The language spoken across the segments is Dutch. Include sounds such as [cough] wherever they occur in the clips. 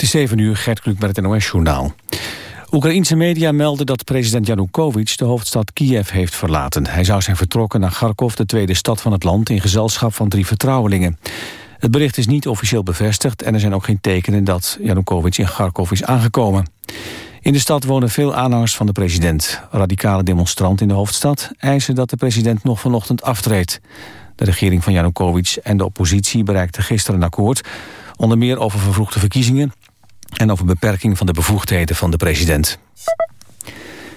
Het is 7 uur, Gert Kluk met het NOS-journaal. Oekraïense media melden dat president Yanukovych de hoofdstad Kiev heeft verlaten. Hij zou zijn vertrokken naar Kharkov, de tweede stad van het land... in gezelschap van drie vertrouwelingen. Het bericht is niet officieel bevestigd... en er zijn ook geen tekenen dat Yanukovych in Kharkov is aangekomen. In de stad wonen veel aanhangers van de president. Radicale demonstranten in de hoofdstad eisen dat de president nog vanochtend aftreedt. De regering van Yanukovych en de oppositie bereikten gisteren een akkoord... onder meer over vervroegde verkiezingen en over beperking van de bevoegdheden van de president.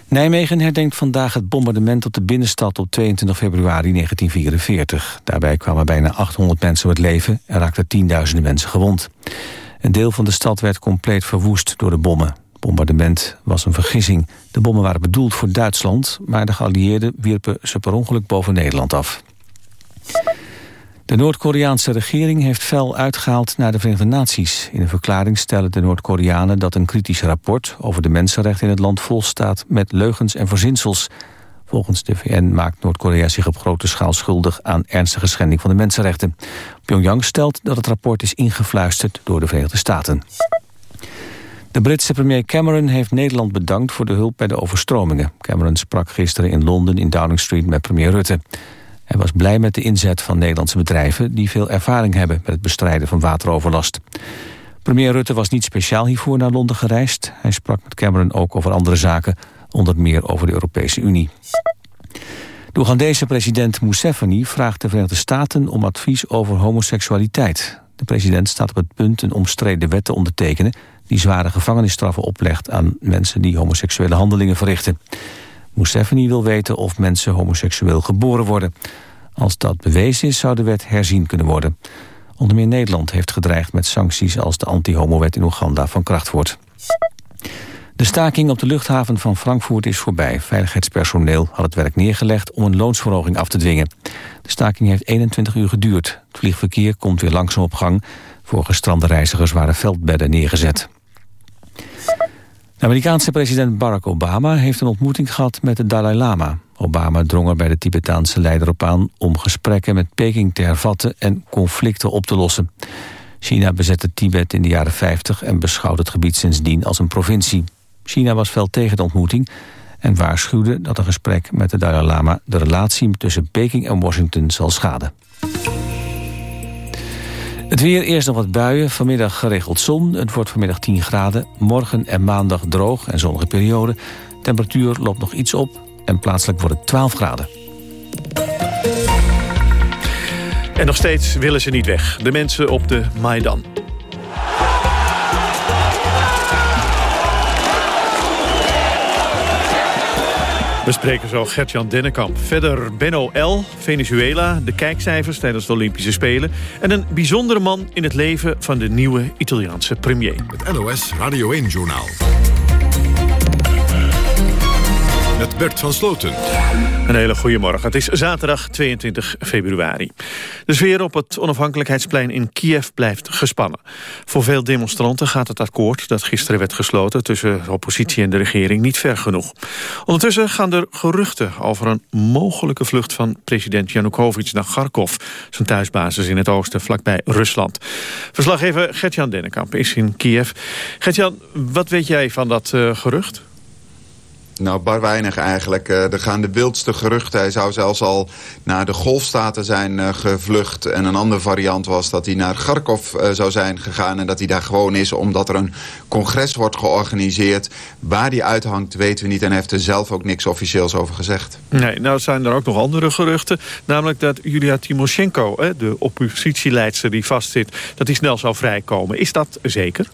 Nijmegen herdenkt vandaag het bombardement op de binnenstad op 22 februari 1944. Daarbij kwamen bijna 800 mensen om het leven en raakten tienduizenden mensen gewond. Een deel van de stad werd compleet verwoest door de bommen. Het bombardement was een vergissing. De bommen waren bedoeld voor Duitsland, maar de geallieerden wierpen ze per ongeluk boven Nederland af. De Noord-Koreaanse regering heeft fel uitgehaald naar de Verenigde Naties. In een verklaring stellen de Noord-Koreanen dat een kritisch rapport... over de mensenrechten in het land volstaat met leugens en verzinsels. Volgens de VN maakt Noord-Korea zich op grote schaal schuldig... aan ernstige schending van de mensenrechten. Pyongyang stelt dat het rapport is ingefluisterd door de Verenigde Staten. De Britse premier Cameron heeft Nederland bedankt voor de hulp bij de overstromingen. Cameron sprak gisteren in Londen in Downing Street met premier Rutte. Hij was blij met de inzet van Nederlandse bedrijven... die veel ervaring hebben met het bestrijden van wateroverlast. Premier Rutte was niet speciaal hiervoor naar Londen gereisd. Hij sprak met Cameron ook over andere zaken, onder meer over de Europese Unie. De Oegandese president Museveni vraagt de Verenigde Staten om advies over homoseksualiteit. De president staat op het punt een omstreden wet te ondertekenen... die zware gevangenisstraffen oplegt aan mensen die homoseksuele handelingen verrichten. Museveni wil weten of mensen homoseksueel geboren worden. Als dat bewezen is, zou de wet herzien kunnen worden. Onder meer Nederland heeft gedreigd met sancties... als de anti-homo-wet in Oeganda van kracht wordt. De staking op de luchthaven van Frankfurt is voorbij. Veiligheidspersoneel had het werk neergelegd om een loonsverhoging af te dwingen. De staking heeft 21 uur geduurd. Het vliegverkeer komt weer langzaam op gang. Voor gestrande reizigers waren veldbedden neergezet. Amerikaanse president Barack Obama heeft een ontmoeting gehad met de Dalai Lama. Obama drong er bij de Tibetaanse leider op aan om gesprekken met Peking te hervatten en conflicten op te lossen. China bezette Tibet in de jaren 50 en beschouwt het gebied sindsdien als een provincie. China was fel tegen de ontmoeting en waarschuwde dat een gesprek met de Dalai Lama de relatie tussen Peking en Washington zal schaden. Het weer, eerst nog wat buien, vanmiddag geregeld zon. Het wordt vanmiddag 10 graden. Morgen en maandag droog en zonnige periode. Temperatuur loopt nog iets op en plaatselijk wordt het 12 graden. En nog steeds willen ze niet weg. De mensen op de Maidan. We spreken zo Gert-Jan Dennekamp. Verder Benno L., Venezuela, de kijkcijfers tijdens de Olympische Spelen... en een bijzondere man in het leven van de nieuwe Italiaanse premier. Het NOS Radio 1-journaal met Bert van Sloten. Een hele goede morgen. Het is zaterdag 22 februari. De sfeer op het onafhankelijkheidsplein in Kiev blijft gespannen. Voor veel demonstranten gaat het akkoord dat gisteren werd gesloten... tussen de oppositie en de regering niet ver genoeg. Ondertussen gaan er geruchten over een mogelijke vlucht... van president Yanukovych naar Kharkov, zijn thuisbasis in het oosten... vlakbij Rusland. Verslaggever Gertjan Dennekamp is in Kiev. Gertjan, wat weet jij van dat uh, gerucht? Nou, bar weinig eigenlijk. Uh, er gaan de wildste geruchten. Hij zou zelfs al naar de golfstaten zijn uh, gevlucht. En een andere variant was dat hij naar Kharkov uh, zou zijn gegaan... en dat hij daar gewoon is omdat er een congres wordt georganiseerd. Waar die uithangt weten we niet en heeft er zelf ook niks officieels over gezegd. Nee, nou zijn er ook nog andere geruchten. Namelijk dat Julia Timoshenko, de oppositieleidster die vastzit... dat die snel zou vrijkomen. Is dat zeker?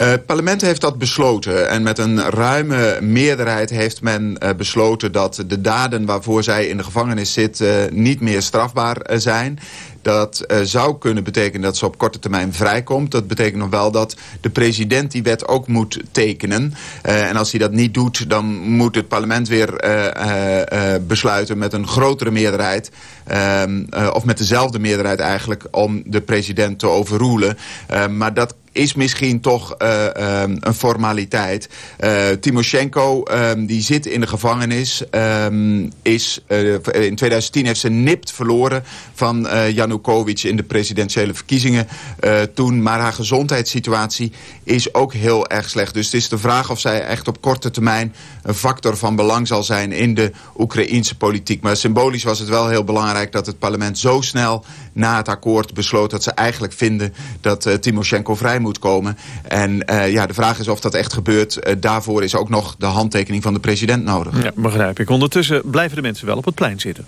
Uh, het parlement heeft dat besloten. En met een ruime meerderheid heeft men uh, besloten... dat de daden waarvoor zij in de gevangenis zit niet meer strafbaar zijn. Dat zou kunnen betekenen dat ze op korte termijn vrijkomt. Dat betekent nog wel dat de president die wet ook moet tekenen. En als hij dat niet doet, dan moet het parlement weer besluiten met een grotere meerderheid. Ehm, of met dezelfde meerderheid eigenlijk om de president te overroelen. maar dat is misschien toch uh, um, een formaliteit. Uh, Timoshenko, um, die zit in de gevangenis. Um, is, uh, in 2010 heeft ze nipt verloren van Janukovic in de presidentiële verkiezingen toen. Maar haar gezondheidssituatie is ook heel erg slecht. Dus het is de vraag of zij echt op korte termijn een factor van belang zal zijn in de Oekraïense politiek. Maar symbolisch was het wel heel belangrijk dat het parlement zo snel na het akkoord besloot dat ze eigenlijk vinden dat Timoshenko vrij moet komen. En uh, ja, de vraag is of dat echt gebeurt. Uh, daarvoor is ook nog de handtekening van de president nodig. Ja, begrijp ik. Ondertussen blijven de mensen wel op het plein zitten.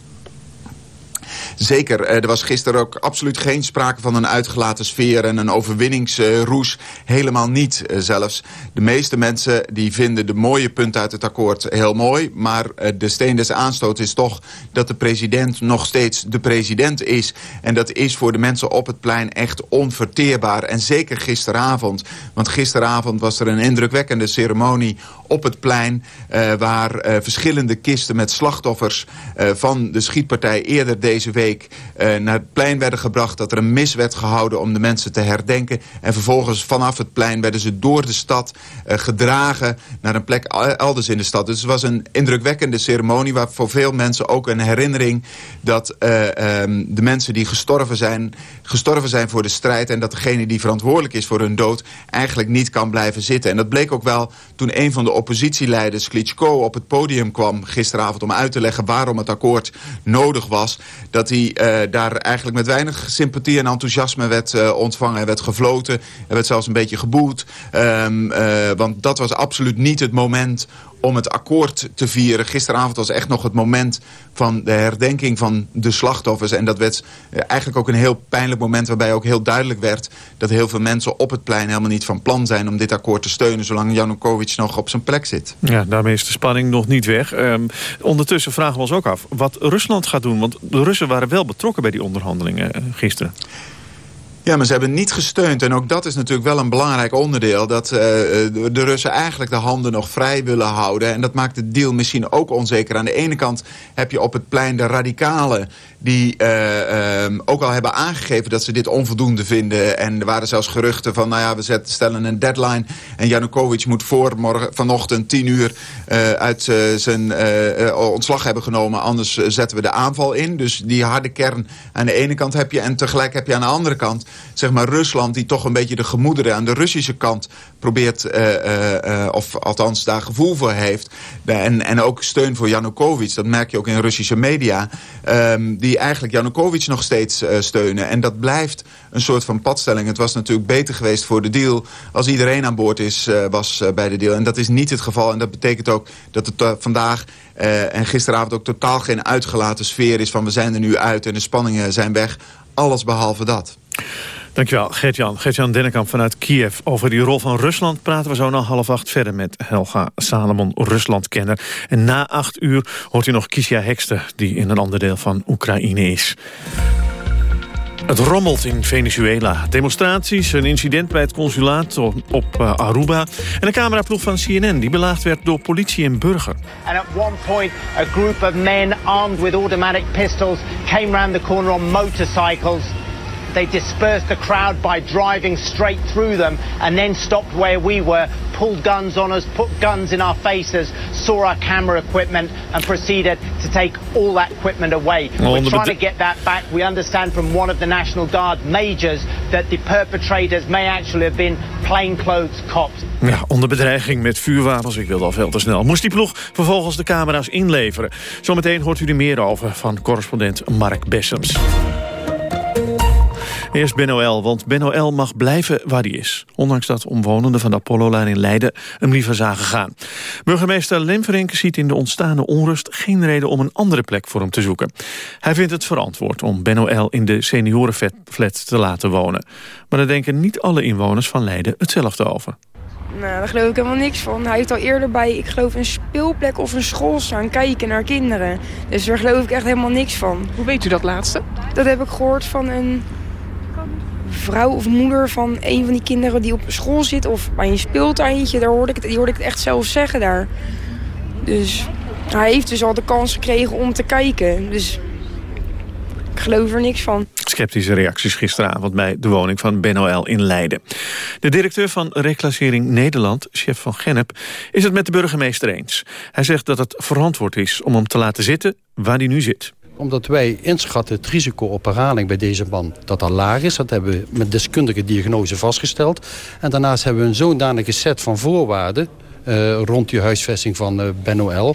Zeker, er was gisteren ook absoluut geen sprake van een uitgelaten sfeer en een overwinningsroes. Helemaal niet zelfs. De meeste mensen die vinden de mooie punten uit het akkoord heel mooi. Maar de steen des aanstoot is toch dat de president nog steeds de president is. En dat is voor de mensen op het plein echt onverteerbaar. En zeker gisteravond. Want gisteravond was er een indrukwekkende ceremonie op het plein... Uh, waar uh, verschillende kisten met slachtoffers uh, van de schietpartij eerder deze week... naar het plein werden gebracht, dat er een mis werd gehouden om de mensen te herdenken. En vervolgens vanaf het plein werden ze door de stad gedragen naar een plek elders in de stad. Dus het was een indrukwekkende ceremonie waar voor veel mensen ook een herinnering... dat um, de mensen die gestorven zijn, gestorven zijn voor de strijd... en dat degene die verantwoordelijk is voor hun dood eigenlijk niet kan blijven zitten. En dat bleek ook wel toen een van de oppositieleiders Klitschko op het podium kwam gisteravond... om uit te leggen waarom het akkoord nodig was... dat hij uh, daar eigenlijk met weinig sympathie en enthousiasme werd uh, ontvangen. Hij werd gefloten, hij werd zelfs een beetje geboet. Um, uh, want dat was absoluut niet het moment om het akkoord te vieren. Gisteravond was echt nog het moment van de herdenking van de slachtoffers. En dat werd eigenlijk ook een heel pijnlijk moment... waarbij ook heel duidelijk werd dat heel veel mensen op het plein... helemaal niet van plan zijn om dit akkoord te steunen... zolang Janukovic nog op zijn plek zit. Ja, daarmee is de spanning nog niet weg. Um, ondertussen vragen we ons ook af wat Rusland gaat doen. Want de Russen waren wel betrokken bij die onderhandelingen gisteren. Ja, maar ze hebben niet gesteund. En ook dat is natuurlijk wel een belangrijk onderdeel. Dat uh, de Russen eigenlijk de handen nog vrij willen houden. En dat maakt de deal misschien ook onzeker. Aan de ene kant heb je op het plein de radicalen... die uh, um, ook al hebben aangegeven dat ze dit onvoldoende vinden. En er waren zelfs geruchten van... nou ja, we stellen een deadline... en Janukovic moet voor morgen, vanochtend tien uur... Uit zijn ontslag hebben genomen. Anders zetten we de aanval in. Dus die harde kern aan de ene kant heb je... en tegelijk heb je aan de andere kant zeg maar Rusland... die toch een beetje de gemoederen aan de Russische kant probeert... Uh, uh, of althans daar gevoel voor heeft. En, en ook steun voor Janukovic. Dat merk je ook in Russische media. Um, die eigenlijk Janukovic nog steeds steunen. En dat blijft een soort van padstelling. Het was natuurlijk beter geweest voor de deal... als iedereen aan boord is, was bij de deal. En dat is niet het geval. En dat betekent ook dat het vandaag... En gisteravond ook totaal geen uitgelaten sfeer is van we zijn er nu uit en de spanningen zijn weg. Alles behalve dat. Dankjewel, Gert-Jan. Gert-Jan Dennekamp vanuit Kiev. Over die rol van Rusland praten we zo na half acht verder... met Helga Salomon, Ruslandkenner. En na acht uur hoort u nog Kisha Hekster... die in een ander deel van Oekraïne is. Het rommelt in Venezuela. Demonstraties, een incident bij het consulaat op uh, Aruba... en een cameraploeg van CNN die belaagd werd door politie en burger. And at one point a group of armed with automatic pistols... corner motorcycles... They dispersed the crowd by driving straight through them and then stopped where we were, pulled guns on us, put guns in our faces, saw our camera equipment and proceeded to take all that equipment away. We're trying to get that back. We understand from one of the National Guard majors that the perpetrators may actually have been plainclothes cops. Ja, onder bedreiging met vuurwapens, ik wilde al veel te snel, moest die ploeg vervolgens de camera's inleveren. Zometeen hoort u er meer over van correspondent Mark Bessems. Eerst Ben OL, want Ben OL mag blijven waar hij is. Ondanks dat omwonenden van de Apollo-lijn in Leiden hem liever zagen gaan. Burgemeester Lemverink ziet in de ontstaande onrust geen reden om een andere plek voor hem te zoeken. Hij vindt het verantwoord om Ben OL in de seniorenflat te laten wonen. Maar daar denken niet alle inwoners van Leiden hetzelfde over. Nou, daar geloof ik helemaal niks van. Hij heeft al eerder bij, ik geloof, een speelplek of een school staan kijken naar kinderen. Dus daar geloof ik echt helemaal niks van. Hoe weet u dat laatste? Dat heb ik gehoord van een vrouw of moeder van een van die kinderen die op school zit... of bij een speeltuintje, daar hoorde ik het, die hoorde ik het echt zelf zeggen daar. Dus hij heeft dus al de kans gekregen om te kijken. Dus ik geloof er niks van. Sceptische reacties gisteravond bij de woning van Ben in Leiden. De directeur van Reclassering Nederland, chef van Gennep, is het met de burgemeester eens. Hij zegt dat het verantwoord is om hem te laten zitten waar hij nu zit. Omdat wij inschatten het risico op herhaling bij deze man dat al laag is. Dat hebben we met deskundige diagnose vastgesteld. En daarnaast hebben we een zodanige set van voorwaarden rond die huisvesting van uh, Ben OL.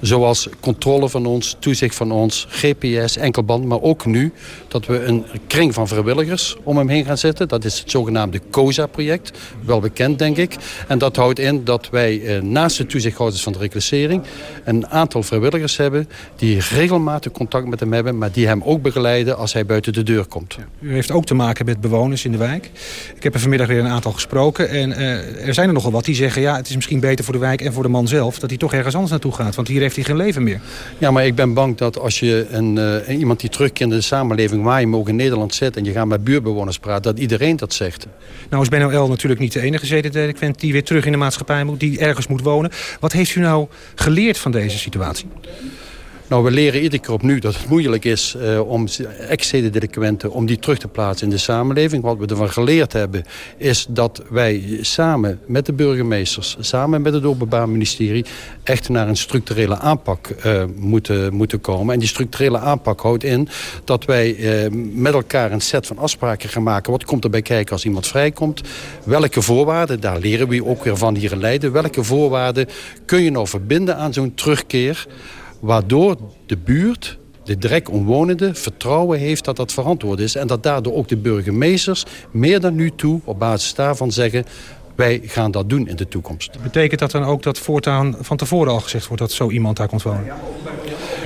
Zoals controle van ons, toezicht van ons, GPS, enkelband. Maar ook nu dat we een kring van vrijwilligers om hem heen gaan zetten. Dat is het zogenaamde COSA-project. Wel bekend, denk ik. En dat houdt in dat wij uh, naast de toezichthouders van de reclassering... een aantal vrijwilligers hebben die regelmatig contact met hem hebben... maar die hem ook begeleiden als hij buiten de deur komt. U heeft ook te maken met bewoners in de wijk. Ik heb er vanmiddag weer een aantal gesproken. En er zijn er nogal wat die zeggen... ja, het is misschien beter voor de wijk en voor de man zelf... dat hij toch ergens anders naartoe gaat. Want hier heeft hij geen leven meer. Ja, maar ik ben bang dat als je een, uh, iemand die terugkeert in de samenleving... waar je hem ook in Nederland zet en je gaat met buurtbewoners praten... dat iedereen dat zegt. Nou is Ben L natuurlijk niet de enige zedendelinquent... die weer terug in de maatschappij moet, die ergens moet wonen. Wat heeft u nou geleerd van deze situatie? Nou, we leren iedere keer opnieuw dat het moeilijk is uh, om ex-zedendelinquenten... om die terug te plaatsen in de samenleving. Wat we ervan geleerd hebben is dat wij samen met de burgemeesters... samen met het Openbaar Ministerie... echt naar een structurele aanpak uh, moeten, moeten komen. En die structurele aanpak houdt in dat wij uh, met elkaar een set van afspraken gaan maken. Wat komt erbij kijken als iemand vrijkomt? Welke voorwaarden, daar leren we ook weer van hier in Leiden... welke voorwaarden kun je nou verbinden aan zo'n terugkeer waardoor de buurt de direct omwonenden vertrouwen heeft dat dat verantwoord is... en dat daardoor ook de burgemeesters meer dan nu toe op basis daarvan zeggen... wij gaan dat doen in de toekomst. Betekent dat dan ook dat voortaan van tevoren al gezegd wordt... dat zo iemand daar komt wonen?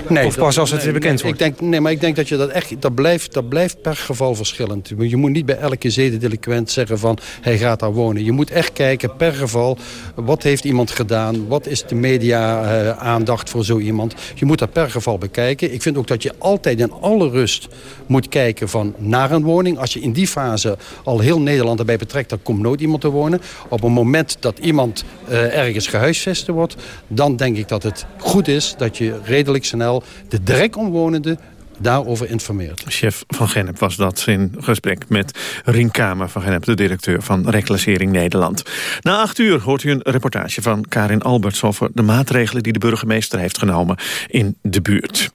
Nee, of pas als het bekend wordt? Ik denk, nee, maar ik denk dat je dat echt... Dat blijft, dat blijft per geval verschillend. Je moet niet bij elke zedendelinquent zeggen van... hij gaat daar wonen. Je moet echt kijken per geval... wat heeft iemand gedaan? Wat is de media-aandacht uh, voor zo iemand? Je moet dat per geval bekijken. Ik vind ook dat je altijd in alle rust moet kijken van naar een woning. Als je in die fase al heel Nederland erbij betrekt... dan komt nooit iemand te wonen. Op het moment dat iemand uh, ergens gehuisvest wordt... dan denk ik dat het goed is dat je redelijk snel de direct omwonenden daarover informeert. Chef van Gennep was dat in gesprek met Rien Kamer van Gennep... de directeur van Reclassering Nederland. Na acht uur hoort u een reportage van Karin Alberts... over de maatregelen die de burgemeester heeft genomen in de buurt.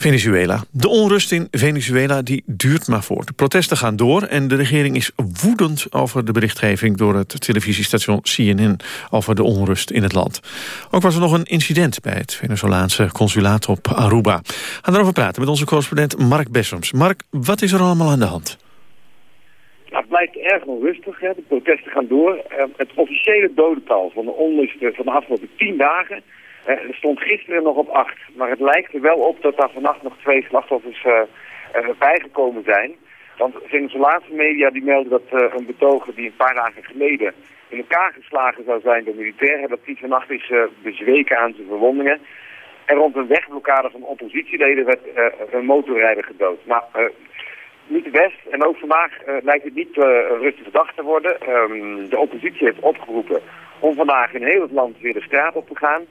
Venezuela. De onrust in Venezuela die duurt maar voort. De protesten gaan door en de regering is woedend over de berichtgeving... door het televisiestation CNN over de onrust in het land. Ook was er nog een incident bij het Venezolaanse consulaat op Aruba. We gaan praten met onze correspondent Mark Bessems. Mark, wat is er allemaal aan de hand? Nou, het blijkt erg onrustig. Hè. De protesten gaan door. Uh, het officiële dodental van de onrust van de afgelopen tien dagen er stond gisteren nog op acht. Maar het lijkt er wel op dat daar vannacht nog twee slachtoffers uh, bijgekomen zijn. Want Venezolaanse media die melden dat uh, een betoger die een paar dagen geleden in elkaar geslagen zou zijn door militairen, dat die vannacht is bezweken aan zijn verwondingen. En rond een wegblokkade van oppositieleden werd een motorrijder gedood. Maar niet best. En ook vandaag lijkt het niet een rustige dag te worden. Um, de oppositie heeft opgeroepen om vandaag in heel het land weer de straat op te gaan.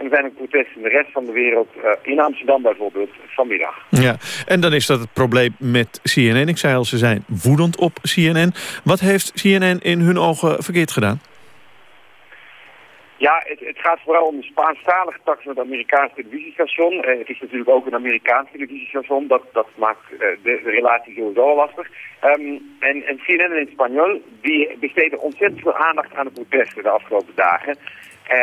En er zijn ook protesten in de rest van de wereld, uh, in Amsterdam bijvoorbeeld, vanmiddag. Ja, en dan is dat het probleem met CNN. Ik zei al, ze zijn woedend op CNN. Wat heeft CNN in hun ogen verkeerd gedaan? Ja, het, het, gaat vooral om de Spaanstalige tak van het Amerikaanse televisiestation. Uh, het is natuurlijk ook een Amerikaans televisiestation. Dat, dat maakt uh, de, de, relatie sowieso lastig. Um, en, en CNN in Spanje die besteden ontzettend veel aandacht aan de protesten de afgelopen dagen. Uh,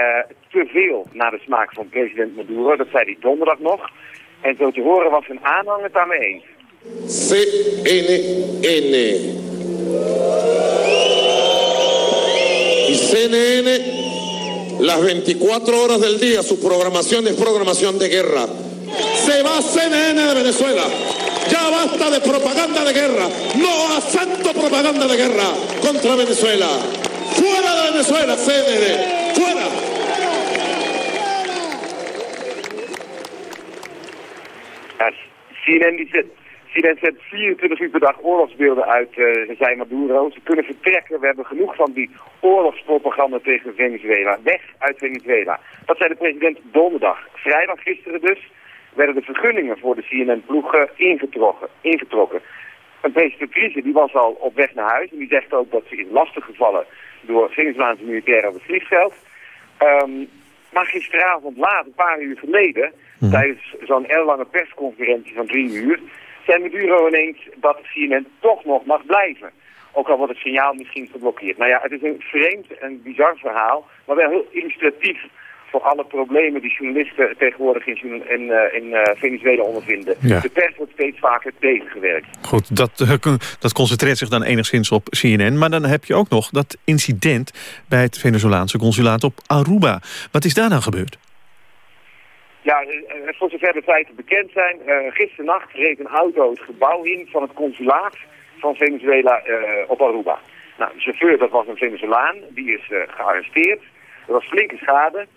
te veel naar de smaak van president Maduro. Dat zei hij donderdag nog. En zo te horen was zijn aanhang het daarmee eens. CNN. Y CNN, las 24 horas del día, su programación es programación de guerra. Se va CNN de Venezuela. Ya basta de propaganda de guerra. No a santo propaganda de guerra contra Venezuela. Fuera de Venezuela, CNN. CNN die zet, CNN zet 24 uur per dag oorlogsbeelden uit, uh, zei Maduro. Ze kunnen vertrekken, we hebben genoeg van die oorlogspropaganda tegen Venezuela. Weg uit Venezuela. Dat zei de president donderdag. Vrijdag gisteren dus werden de vergunningen voor de CNN-ploeg uh, ingetrokken. ingetrokken. Een presentatrice die was al op weg naar huis en die zegt ook dat ze is lastiggevallen door Venezolaanse militairen op het vliegveld. Um, maar gisteravond laat, een paar uur geleden, Mhm. Tijdens zo'n lange persconferentie van drie uur zijn Maduro ineens dat CNN toch nog mag blijven. Ook al wordt het signaal misschien geblokkeerd. Nou ja, het is een vreemd en bizar verhaal, maar wel heel illustratief voor alle problemen die journalisten tegenwoordig in, in, eh, in uh, Venezuela ondervinden. De pers wordt steeds vaker tegengewerkt. Goed, dat, uh, dat concentreert zich dan enigszins op CNN. Maar dan heb je ook nog dat incident bij het Venezolaanse consulaat op Aruba. Wat is daar nou gebeurd? Ja, voor zover de feiten bekend zijn, gisternacht reed een auto het gebouw in van het consulaat van Venezuela op Aruba. Nou, de chauffeur, dat was een Venezolaan, die is gearresteerd. Er was flinke schade.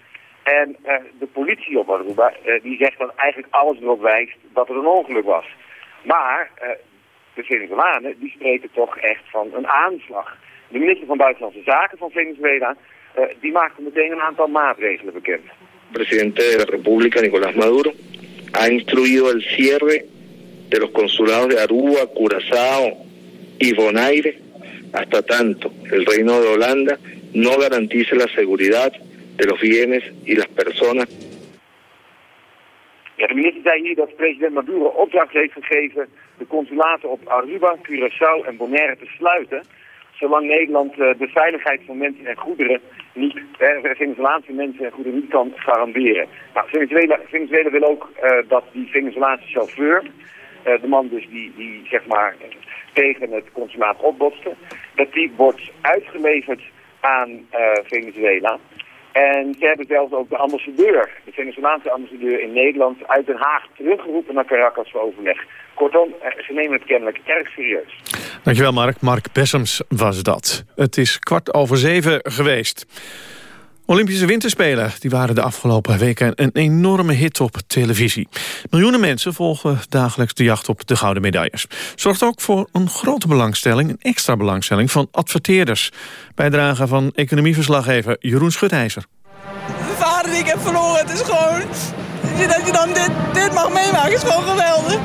En uh, de politie op Aruba, uh, die zegt dat eigenlijk alles erop wijst dat er een ongeluk was. Maar uh, de Venezolanen, die spreken toch echt van een aanslag. De minister van Buitenlandse Zaken van Venezuela, die maakte meteen een aantal maatregelen bekend. Presidente de la República, Nicolás Maduro, ha instruido el cierre de los consulados de Aruba, Curazao y Bonaire, hasta tanto el Reino de Holanda no garantice la seguridad de los bienes y las personas. Ja, de minister zei hier dat president Maduro opdracht heeft gegeven de consulaten op Aruba, Curaçao en Bonaire te sluiten, zolang Nederland uh, de veiligheid van mensen en goederen niet, eh, mensen en goederen niet kan garanderen. Nou, Venezuela, Venezuela wil ook uh, dat die Venezolaanse chauffeur, de man dus die, die zeg maar tegen het consulaat opbotste, dat die wordt uitgeleverd aan Venezuela. En ze hebben zelfs ook de ambassadeur, de Venezolaanse ambassadeur in Nederland, uit Den Haag teruggeroepen naar Caracas voor overleg. Kortom, eh, ze nemen het kennelijk erg serieus. Dankjewel Mark. Mark Bessems was dat. Het is kwart over zeven geweest. Olympische Winterspelen die waren de afgelopen weken een enorme hit op televisie. Miljoenen mensen volgen dagelijks de jacht op de gouden medailles. Zorgt ook voor een grote belangstelling, een extra belangstelling van adverteerders. Bijdrage van economieverslaggever Jeroen Schutijzer. De vader die ik heb verloren, het is gewoon... Dat je dan dit, dit mag meemaken is gewoon geweldig.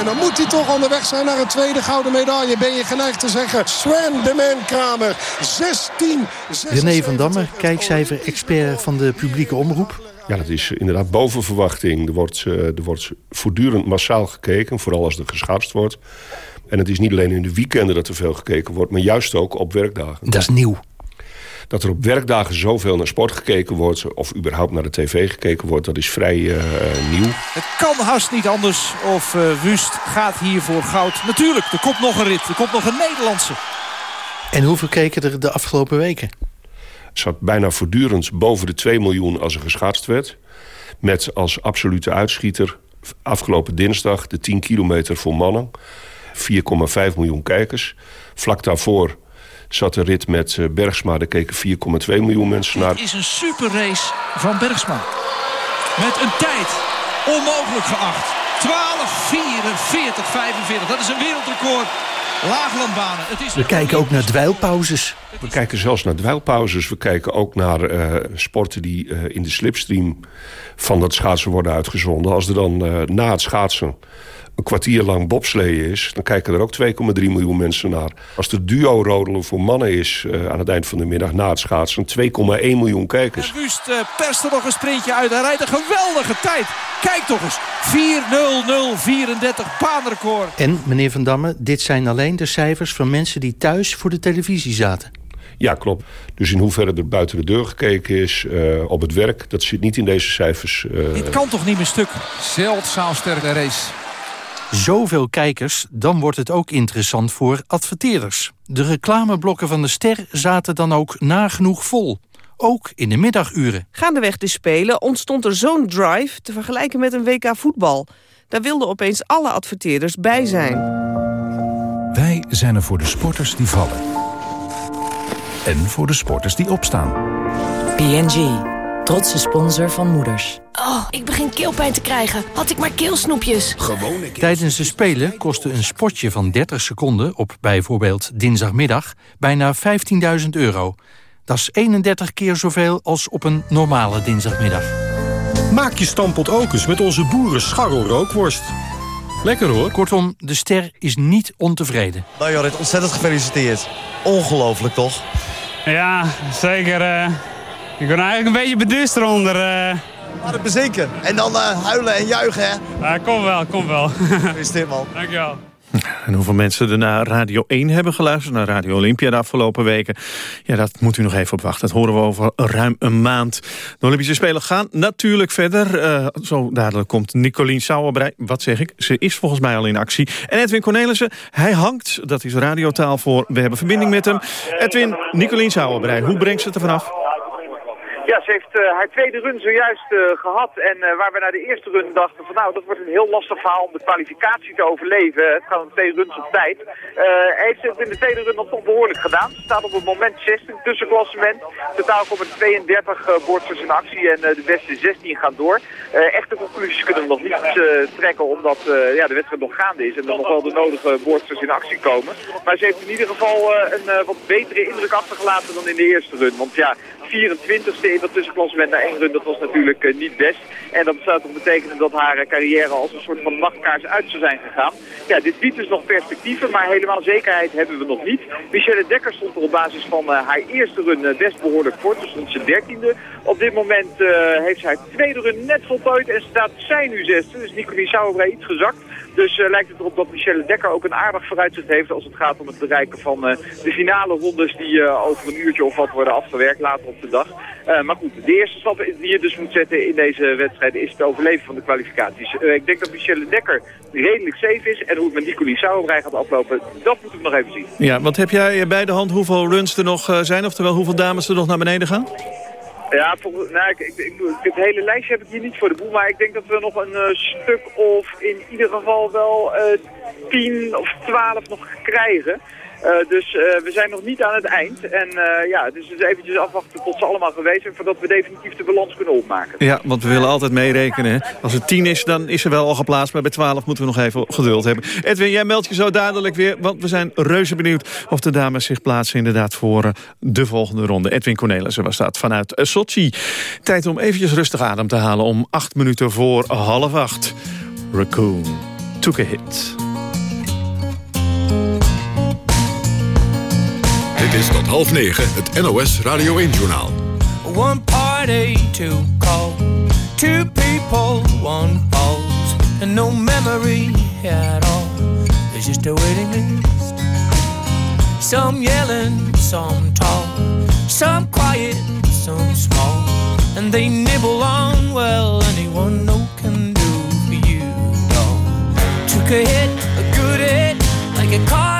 En dan moet hij toch onderweg zijn naar een tweede gouden medaille. Ben je geneigd te zeggen. Sven de Man Kramer. 16. René van Damme, kijkcijfer-expert van de publieke omroep. Ja, dat is inderdaad boven verwachting. Er wordt, eh, er wordt voortdurend massaal gekeken, vooral als er geschaatst wordt. En het is niet alleen in de weekenden dat er veel gekeken wordt... maar juist ook op werkdagen. Dat is nieuw dat er op werkdagen zoveel naar sport gekeken wordt... of überhaupt naar de tv gekeken wordt, dat is vrij uh, nieuw. Het kan haast niet anders of uh, Wust gaat hier voor goud. Natuurlijk, er komt nog een rit, er komt nog een Nederlandse. En hoeveel keken er de afgelopen weken? Het zat bijna voortdurend boven de 2 miljoen als er geschaatst werd. Met als absolute uitschieter afgelopen dinsdag de 10 kilometer voor mannen. 4,5 miljoen kijkers. Vlak daarvoor zat een rit met eh, Bergsma. Daar keken 4,2 miljoen mensen naar. Het is een superrace van Bergsma. Met een tijd onmogelijk geacht. 12, 44, 45. Dat is een wereldrecord. Laaglandbanen. Het is We kijken ook naar dweilpauzes. We kijken zelfs naar dweilpauzes. We kijken ook naar uh, sporten die uh, in de slipstream van dat schaatsen worden uitgezonden. Als er dan uh, na het schaatsen een kwartier lang bobsleeën is... dan kijken er ook 2,3 miljoen mensen naar. Als de duo rodelen voor mannen is uh, aan het eind van de middag na het schaatsen... 2,1 miljoen kijkers. Wust uh, perst er nog een sprintje uit. Hij rijdt een geweldige tijd. Kijk toch eens. 4-0-0-34 baanrecord. En, meneer Van Damme, dit zijn alleen de cijfers van mensen die thuis voor de televisie zaten. Ja, klopt. Dus in hoeverre er buiten de deur gekeken is uh, op het werk... dat zit niet in deze cijfers. Uh... Dit kan toch niet meer stuk? Zeldzaam sterke race zoveel kijkers, dan wordt het ook interessant voor adverteerders. De reclameblokken van de Ster zaten dan ook nagenoeg vol. Ook in de middaguren. Gaandeweg de Spelen ontstond er zo'n drive te vergelijken met een WK voetbal. Daar wilden opeens alle adverteerders bij zijn. Wij zijn er voor de sporters die vallen. En voor de sporters die opstaan. PNG trotse sponsor van Moeders. Oh, ik begin keelpijn te krijgen. Had ik maar keelsnoepjes. Gewone Tijdens de Spelen kostte een spotje van 30 seconden... op bijvoorbeeld dinsdagmiddag bijna 15.000 euro. Dat is 31 keer zoveel als op een normale dinsdagmiddag. Maak je stampot ook eens met onze boeren scharrelrookworst. Lekker hoor. Kortom, de ster is niet ontevreden. Nou Jorrit, ontzettend gefeliciteerd. Ongelooflijk toch? Ja, zeker. Uh... Ik ben eigenlijk een beetje beduust eronder. Uh, Maar het bezeken. En dan eh, huilen en juichen, hè? Ja, kom wel, kom wel. [laughs] Is dit, man. Dankjewel. En hoeveel mensen er naar Radio 1 hebben geluisterd... naar Radio Olympia de afgelopen weken... ja, dat moet u nog even op wachten. Dat horen we over ruim een maand. De Olympische Spelen gaan natuurlijk verder. Uh, zo dadelijk komt Nicolien Sauerbrei. Wat zeg ik? Ze is volgens mij al in actie. En Edwin Cornelissen, hij hangt. Dat is radiotaal voor We hebben verbinding met hem. Edwin, Nicolien Sauerbrei, hoe brengt ze het er vanaf? Ja, ze heeft uh, haar tweede run zojuist uh, gehad. En uh, waar we naar de eerste run dachten van nou, dat wordt een heel lastig verhaal om de kwalificatie te overleven. Het gaat om twee runs op tijd. heeft het in de tweede run dan toch behoorlijk gedaan. Ze staat op het moment 16 tussenklassement. Totaal komen 32 borders in actie en de beste 16 gaan door. echte conclusies kunnen we nog niet trekken omdat ja, de wedstrijd nog gaande is. En er nog wel de nodige borders in actie komen. Maar ze heeft in ieder geval een wat betere indruk achtergelaten dan in de eerste run. Want ja, 24ste in dat tussenklassement naar één run, dat was natuurlijk uh, niet best. En dat zou toch betekenen dat haar uh, carrière als een soort van nachtkaars uit zou zijn gegaan. Ja, dit biedt dus nog perspectieven, maar helemaal zekerheid hebben we nog niet. Michelle Dekker stond er op basis van uh, haar eerste run best behoorlijk voor. Toen stond ze dertiende. Op dit moment heeft ze haar tweede run net voltooid en staat zij nu zesde. Dus Nicolie Sauerbrei iets gezakt. Dus uh, lijkt het erop dat Michelle Dekker ook een aardig vooruitzicht heeft als het gaat om het bereiken van uh, de finale rondes die uh, over een uurtje of wat worden afgewerkt later op de dag. maar goed, de eerste stap die je dus moet zetten in deze wedstrijd is het overleven van de kwalificaties. ik denk dat Michelle Dekker redelijk safe is en hoe het met Nicolie Sauerbrei gaat aflopen, dat moeten we nog even zien. Ja, wat heb jij bij de hand hoeveel runs er nog zijn, oftewel hoeveel dames er nog naar beneden gaan? Ja, volgens, nou, ik, ik, ik, het hele lijstje heb ik hier niet voor de boel, maar ik denk dat we nog een uh, stuk of in ieder geval wel uh, 10 of 12 nog krijgen. Uh, dus uh, we zijn nog niet aan het eind. En uh, ja, dus, dus eventjes afwachten tot ze allemaal geweest zijn... voordat we definitief de balans kunnen opmaken. Ja, want we willen altijd meerekenen. Als het 10 is, dan is ze wel al geplaatst. Maar bij 12 moeten we nog even geduld hebben. Edwin, jij meldt je zo dadelijk weer. Want we zijn reuze benieuwd of de dames zich plaatsen... inderdaad voor de volgende ronde. Edwin Cornelissen was dat vanuit Sochi. Tijd om eventjes rustig adem te halen... om 8 minuten voor half 8. Raccoon took a hit. Dit is tot half negen het NOS Radio 1-journaal. One party to call, two people, one pulse, and no memory at all. There's just a waiting list. Some yelling, some tall, some quiet, some small, and they nibble on, well, anyone no can do for you, dog. Took a hit, a good hit, like a car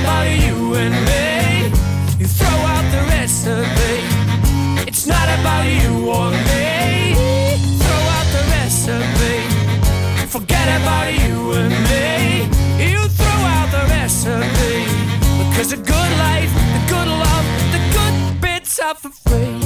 about you and me. You throw out the recipe, it's not about you or me. Throw out the recipe, forget about you and me. You throw out the the good life, the good love, the good bits are for free.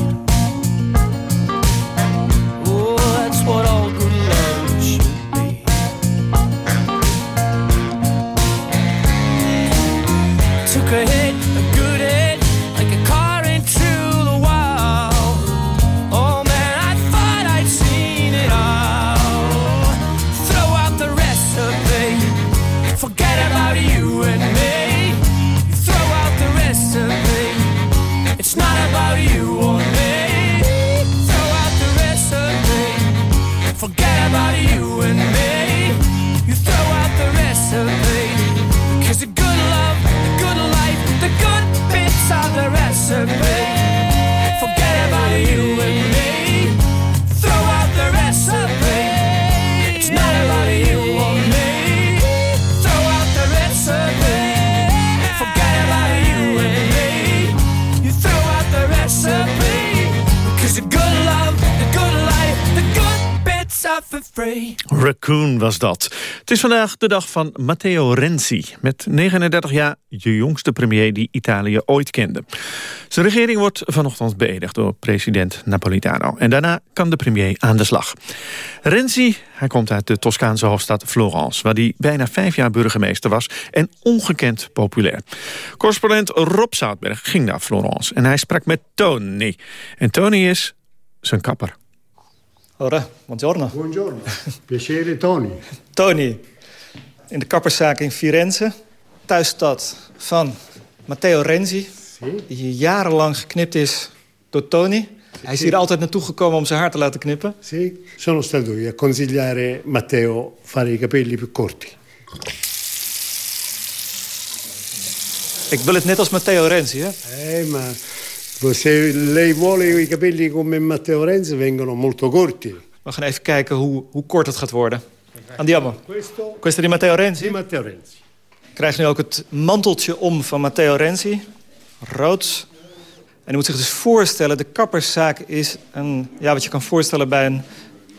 Dat. Het is vandaag de dag van Matteo Renzi. Met 39 jaar de jongste premier die Italië ooit kende. Zijn regering wordt vanochtend beëdigd door president Napolitano. En daarna kan de premier aan de slag. Renzi hij komt uit de Toscaanse hoofdstad Florence... waar hij bijna vijf jaar burgemeester was en ongekend populair. Correspondent Rob Zoutberg ging naar Florence en hij sprak met Tony. En Tony is zijn kapper. Ora, buongiorno. Buongiorno. Piacere Tony. Tony, in de kapperszaak in Firenze. Thuisstad van Matteo Renzi. Die hier jarenlang geknipt is door Tony. Hij is hier altijd naartoe gekomen om zijn haar te laten knippen. Sì, sono stato io a consigliare Matteo fare i capelli più corti. Ik wil het net als Matteo Renzi, hè? Eh, ma se lei vuole i capelli come Matteo Renzi vengono molto corti. We gaan even kijken hoe, hoe kort het gaat worden. Andiamo. Questo di Matteo Renzi? Di Matteo Renzi. Ik krijg nu ook het manteltje om van Matteo Renzi. Rood. En u moet zich dus voorstellen, de kapperszaak is een, ja, wat je kan voorstellen bij een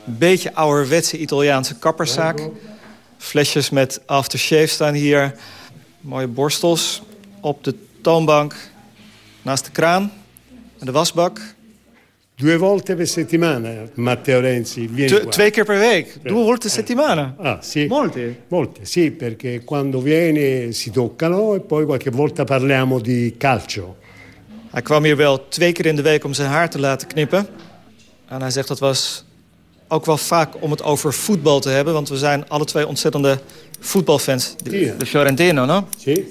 beetje ouderwetse Italiaanse kapperszaak. Flesjes met aftershave staan hier. Mooie borstels op de toonbank naast de kraan en de wasbak. Due volte per settimana, Matteo Renzi viene qua. twee keer per week. Due volte settimana. Ah, sì. Molte? Molte, sì, perché quando viene si toccano e poi qualche volta parliamo di calcio. Hij kwam hier wel twee keer in de week om zijn haar te laten knippen. En hij zegt dat was ook wel vaak om het over voetbal te hebben... want we zijn alle twee ontzettende voetbalfans. De, de Fiorentino, no? Sì.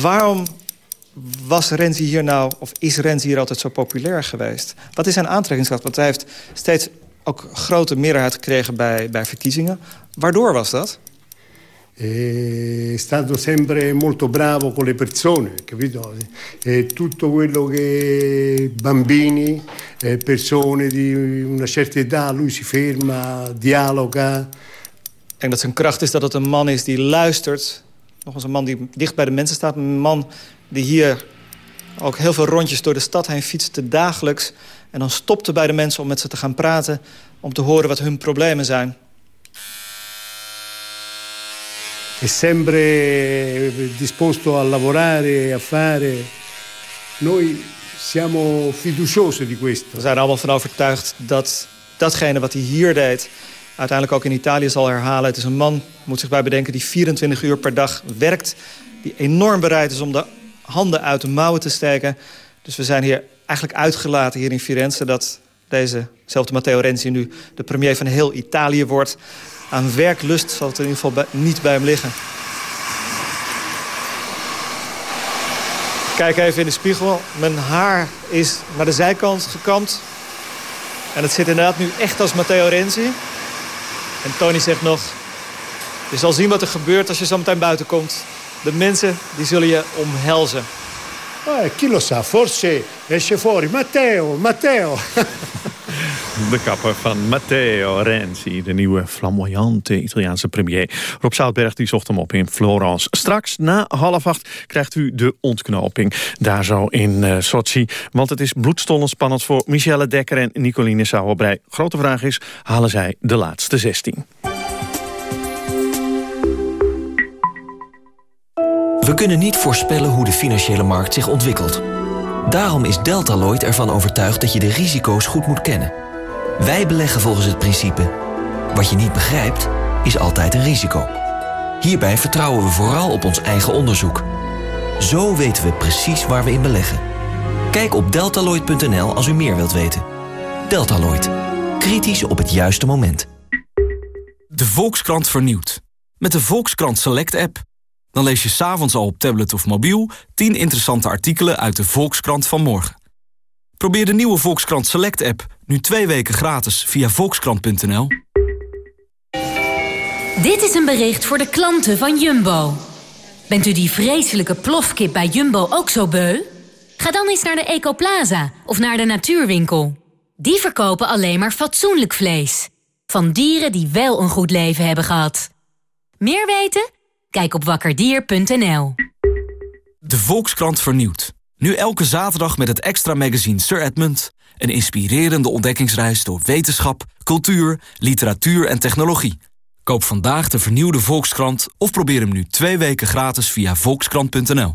Waarom was Renzi hier nou, of is Renzi hier altijd zo populair geweest? Wat is zijn aantrekkingskracht? Want hij heeft steeds ook grote meerderheid gekregen bij, bij verkiezingen. Waardoor was dat? È stato sempre molto bravo con le persone, capito? E tutto quello che bambini, eh, persone di una certa età, lui si ferma, dialoga. Ik denk dat zijn kracht is dat het een man is die luistert. Nog eens een man die dicht bij de mensen staat. Een man die hier ook heel veel rondjes door de stad heen fietste dagelijks. En dan stopte bij de mensen om met ze te gaan praten. Om te horen wat hun problemen zijn. È sempre disposto a lavorare, a fare. Noi siamo fiduciosi di questo. We zijn allemaal van overtuigd dat datgene wat hij hier deed... uiteindelijk ook in Italië zal herhalen. Het is een man, moet zich bij bedenken, die 24 uur per dag werkt. Die enorm bereid is om de handen uit de mouwen te steken. Dus we zijn hier eigenlijk uitgelaten hier in Firenze... dat dezezelfde Matteo Renzi nu de premier van heel Italië wordt. Aan werklust zal het in ieder geval niet bij hem liggen. Kijk even in de spiegel. Mijn haar is naar de zijkant gekamd. En het zit inderdaad nu echt als Matteo Renzi. En Tony zegt nog... Je zal zien wat er gebeurt als je zo meteen buiten komt. De mensen die zullen je omhelzen. Eh, chi sa, forse esce fuori Matteo, Matteo. [laughs] De kapper van Matteo Renzi, de nieuwe flamboyante Italiaanse premier. Rob Zoutberg die zocht hem op in Florence. Straks na half acht krijgt u de ontknoping. Daar zo in Sochi. Want het is bloedstollend spannend voor Michelle Dekker en Nicoline Sauerbrei. Grote vraag is, halen zij de laatste 16? We kunnen niet voorspellen hoe de financiële markt zich ontwikkelt. Daarom is Deltaloid ervan overtuigd dat je de risico's goed moet kennen. Wij beleggen volgens het principe... wat je niet begrijpt, is altijd een risico. Hierbij vertrouwen we vooral op ons eigen onderzoek. Zo weten we precies waar we in beleggen. Kijk op deltaloid.nl als u meer wilt weten. Deltaloid. Kritisch op het juiste moment. De Volkskrant vernieuwt. Met de Volkskrant Select app. Dan lees je s'avonds al op tablet of mobiel 10 interessante artikelen uit de Volkskrant van morgen. Probeer de nieuwe Volkskrant Select app nu twee weken gratis via volkskrant.nl. Dit is een bericht voor de klanten van Jumbo. Bent u die vreselijke plofkip bij Jumbo ook zo beu? Ga dan eens naar de Ecoplaza of naar de Natuurwinkel. Die verkopen alleen maar fatsoenlijk vlees. Van dieren die wel een goed leven hebben gehad. Meer weten? Kijk op wakkerdier.nl. De Volkskrant vernieuwt. Nu elke zaterdag met het extra magazine Sir Edmund... Een inspirerende ontdekkingsreis door wetenschap, cultuur, literatuur en technologie. Koop vandaag de vernieuwde Volkskrant of probeer hem nu twee weken gratis via volkskrant.nl.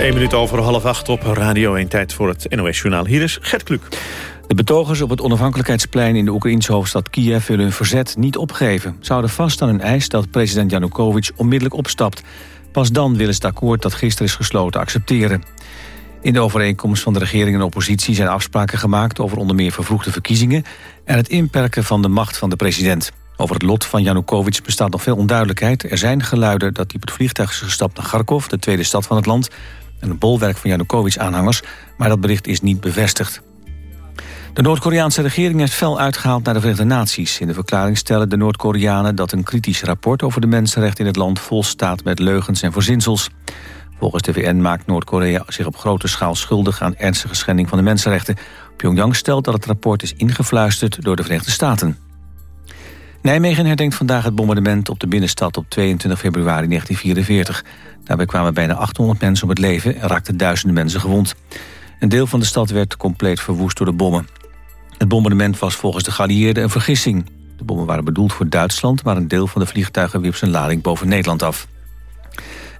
1 minuut over half acht op Radio 1 tijd voor het NOS-journaal. Hier is Gert Kluk. De betogers op het onafhankelijkheidsplein in de Oekraïnse hoofdstad Kiev willen hun verzet niet opgeven. Ze houden vast aan hun eis dat president Yanukovych onmiddellijk opstapt. Pas dan willen ze het akkoord dat gisteren is gesloten accepteren. In de overeenkomst van de regering en oppositie zijn afspraken gemaakt over onder meer vervroegde verkiezingen en het inperken van de macht van de president. Over het lot van Yanukovych bestaat nog veel onduidelijkheid. Er zijn geluiden dat hij op het vliegtuig is gestapt naar Kharkov, de tweede stad van het land, en een bolwerk van Yanukovych-aanhangers, maar dat bericht is niet bevestigd. De Noord-Koreaanse regering heeft fel uitgehaald naar de Verenigde Naties. In de verklaring stellen de Noord-Koreanen dat een kritisch rapport over de mensenrechten in het land vol staat met leugens en verzinsels. Volgens de VN maakt Noord-Korea zich op grote schaal schuldig aan ernstige schending van de mensenrechten. Pyongyang stelt dat het rapport is ingefluisterd door de Verenigde Staten. Nijmegen herdenkt vandaag het bombardement op de binnenstad op 22 februari 1944. Daarbij kwamen bijna 800 mensen om het leven en raakten duizenden mensen gewond. Een deel van de stad werd compleet verwoest door de bommen. Het bombardement was volgens de geallieerden een vergissing. De bommen waren bedoeld voor Duitsland... maar een deel van de vliegtuigen wierp zijn lading boven Nederland af.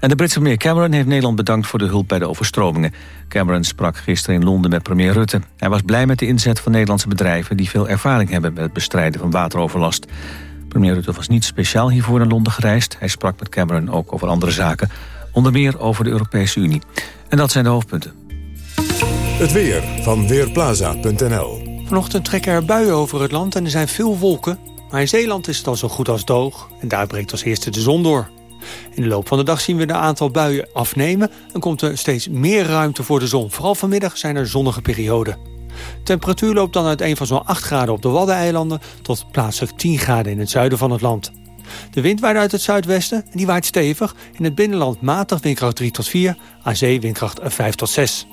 En de Britse premier Cameron heeft Nederland bedankt voor de hulp bij de overstromingen. Cameron sprak gisteren in Londen met premier Rutte. Hij was blij met de inzet van Nederlandse bedrijven... die veel ervaring hebben met het bestrijden van wateroverlast. Premier Rutte was niet speciaal hiervoor naar Londen gereisd. Hij sprak met Cameron ook over andere zaken. Onder meer over de Europese Unie. En dat zijn de hoofdpunten. Het weer van Weerplaza.nl Vanochtend trekken er buien over het land en er zijn veel wolken. Maar in Zeeland is het al zo goed als droog en daar breekt als eerste de zon door. In de loop van de dag zien we de aantal buien afnemen... en komt er steeds meer ruimte voor de zon. Vooral vanmiddag zijn er zonnige perioden. Temperatuur loopt dan uit een van zo'n 8 graden op de Waddeneilanden... tot plaatselijk 10 graden in het zuiden van het land. De wind waait uit het zuidwesten en die waait stevig. In het binnenland matig windkracht 3 tot 4, aan zee windkracht 5 tot 6.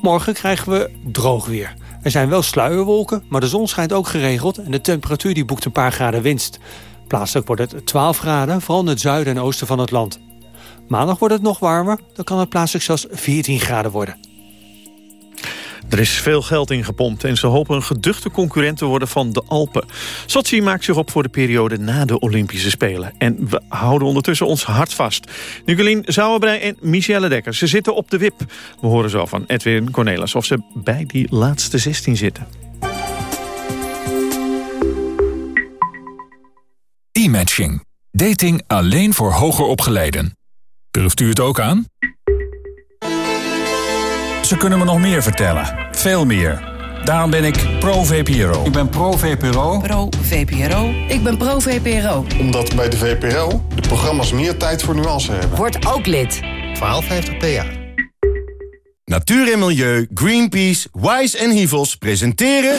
Morgen krijgen we droog weer. Er zijn wel sluierwolken, maar de zon schijnt ook geregeld... en de temperatuur die boekt een paar graden winst. Plaatselijk wordt het 12 graden, vooral in het zuiden en oosten van het land. Maandag wordt het nog warmer, dan kan het plaatselijk zelfs 14 graden worden. Er is veel geld ingepompt en ze hopen een geduchte concurrent te worden van de Alpen. Sochi maakt zich op voor de periode na de Olympische Spelen. En we houden ondertussen ons hart vast. Nicolien Zouwerbrei en Michelle Dekker, ze zitten op de wip. We horen zo van Edwin Cornelis of ze bij die laatste 16 zitten. E-matching. Dating alleen voor hoger opgeleiden. Durft u het ook aan? Ze kunnen me nog meer vertellen. Veel meer. Daarom ben ik pro-VPRO. Ik ben pro-VPRO. Pro-VPRO. Ik ben pro-VPRO. Omdat bij de VPRO de programma's meer tijd voor nuance hebben. Word ook lid. 1250 PA. Natuur en Milieu, Greenpeace, Wise en Hivels presenteren...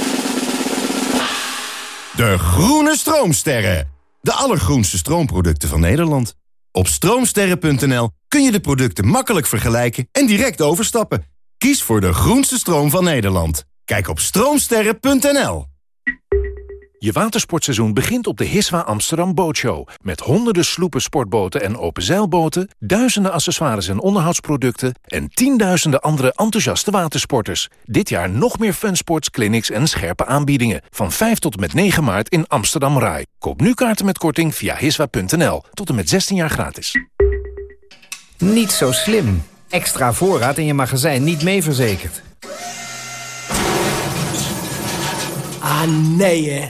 De Groene Stroomsterren. De allergroenste stroomproducten van Nederland. Op stroomsterren.nl kun je de producten makkelijk vergelijken en direct overstappen. Kies voor de groenste stroom van Nederland. Kijk op stroomsterren.nl. Je watersportseizoen begint op de Hiswa Amsterdam Bootshow. Met honderden sloepen, sportboten en openzeilboten... duizenden accessoires en onderhoudsproducten... en tienduizenden andere enthousiaste watersporters. Dit jaar nog meer funsports, clinics en scherpe aanbiedingen. Van 5 tot en met 9 maart in Amsterdam Rai. Koop nu kaarten met korting via hiswa.nl. Tot en met 16 jaar gratis. Niet zo slim. Extra voorraad in je magazijn niet mee verzekerd. Ah, nee, hè?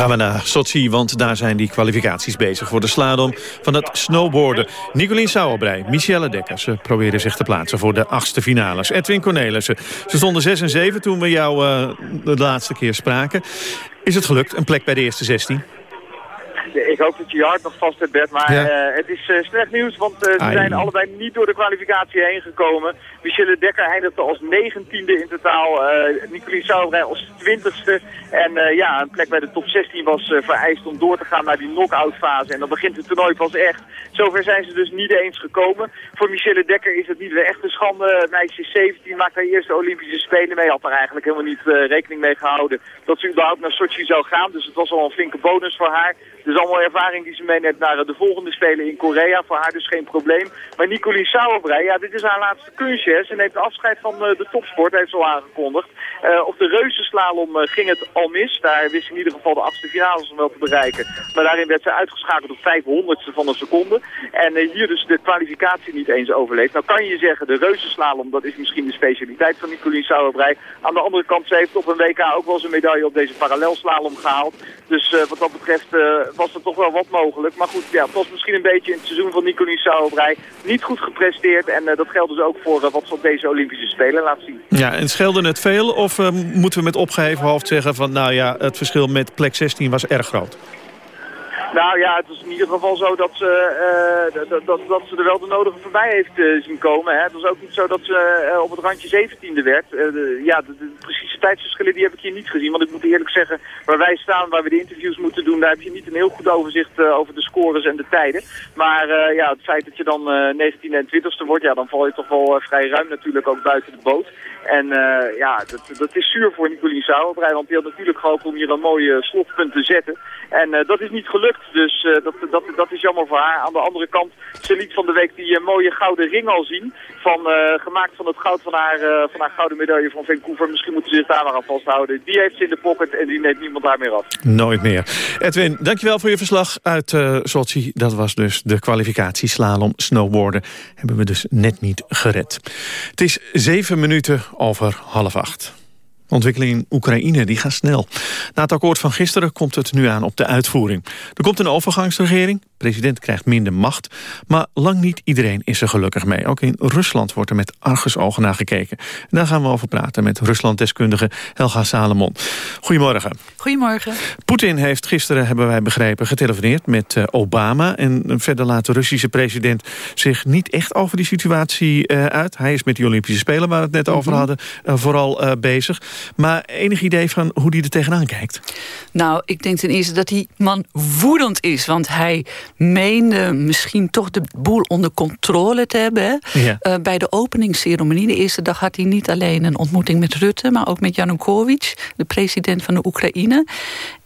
Gaan we naar Sochi, want daar zijn die kwalificaties bezig... voor de slalom van het snowboarden. Nicolien Sauerbrei, Michelle Dekker, ze proberen zich te plaatsen... voor de achtste finales. Edwin Cornelissen, ze stonden 6 en 7 toen we jou uh, de laatste keer spraken. Is het gelukt, een plek bij de eerste 16? ik hoop dat je je hart nog vast hebt, Bert. Maar Ja. eh, het is eh, slecht nieuws, want eh, ze Ai. zijn allebei niet door de kwalificatie heen gekomen. Michelle Dekker eindigde als negentiende in totaal. eh Nicolie Sauerbrei als twintigste. En eh, ja, een plek bij de top 16 was eh, vereist om door te gaan naar die knock-out fase. En dan begint het toernooi pas echt. Zover zijn ze dus niet eens gekomen. Voor Michelle Dekker is het niet weer echt een schande. Meisje is 17, maakt haar eerste Olympische Spelen mee. Had er eigenlijk helemaal niet rekening mee gehouden dat ze überhaupt naar Sochi zou gaan. Dus het was al een flinke bonus voor haar. Dus allemaal ervaring die ze meeneemt naar de volgende Spelen in Korea. Voor haar dus geen probleem. Maar Nicolien Sauerbrei, ja, dit is haar laatste kunstje. Hè. Ze neemt afscheid van eh, de topsport, heeft ze al aangekondigd. Eh, op de reuzenslalom eh, ging het al mis. Daar wist in ieder geval de achtste finales nog wel te bereiken. Maar daarin werd ze uitgeschakeld op 500ste van een seconde. En hier dus de kwalificatie niet eens overleefd. Nou kan je zeggen, de reuzenslalom, dat is misschien de specialiteit van Nicolien Sauerbrei. Aan de andere kant, ze heeft op een WK ook wel eens een medaille op deze parallelslalom gehaald. Dus wat dat betreft was er toch wel wat mogelijk. Maar goed, ja, het was misschien een beetje in het seizoen van Nicolien Sauerbrei niet goed gepresteerd. En dat geldt dus ook voor op deze Olympische Spelen laat zien. Ja, en scheelde het veel of eh, moeten we met opgeheven hoofd zeggen van... nou ja, het verschil met plek 16 was erg groot? Nou ja, het is in ieder geval zo dat ze, eh, dat, dat, dat ze er wel de nodige voorbij heeft eh, zien komen. Hè. Het was ook niet zo dat ze eh, op het randje 17e werd. Eh, ja, de, precieze tijdsverschillen die heb ik hier niet gezien. Want ik moet eerlijk zeggen, waar wij staan, waar we de interviews moeten doen... daar heb je niet een heel goed overzicht eh, over de scores en de tijden. Maar eh, ja, het feit dat je dan eh 19e en 20e wordt, ja, dan val je toch wel eh, vrij ruim natuurlijk ook buiten de boot. En eh, ja, dat, dat is zuur voor Nicolien Sauerbrei, want die had natuurlijk gehoopt om hier een mooie slotpunt te zetten. En eh, dat is niet gelukt, dus eh, dat, dat, dat is jammer voor haar. Aan de andere kant, ze liet van de week die eh, mooie gouden ring al zien. Van, eh, gemaakt van het goud van haar, van haar gouden medaille van Vancouver. Misschien moeten ze zich daar maar aan vasthouden. Die heeft ze in de pocket en die neemt niemand daar meer af. Nooit meer. Edwin, dankjewel voor je verslag uit Sochi. Dat was dus de kwalificatie slalom snowboarden. Hebben we dus net niet gered. Het is zeven minuten over half acht. Ontwikkeling in Oekraïne die gaat snel. Na het akkoord van gisteren komt het nu aan op de uitvoering. Er komt een overgangsregering. De president krijgt minder macht. Maar lang niet iedereen is er gelukkig mee. Ook in Rusland wordt er met argusogen naar gekeken. En daar gaan we over praten met Ruslanddeskundige Helga Salomon. Goedemorgen. Goedemorgen. Poetin heeft gisteren, hebben wij begrepen, getelefoneerd met eh, Obama. En verder laat de Russische president zich niet echt over die situatie eh, uit. Hij is met die Olympische Spelen, waar we het net over hadden, eh, vooral bezig. Maar enig idee van hoe hij er tegenaan kijkt? Nou, ik denk ten eerste dat die man woedend is. Want hij meende misschien toch de boel onder controle te hebben. Ja. Eh, bij de openingsceremonie, de eerste dag, had hij niet alleen een ontmoeting met Rutte... maar ook met Yanukovych, de president van de Oekraïne.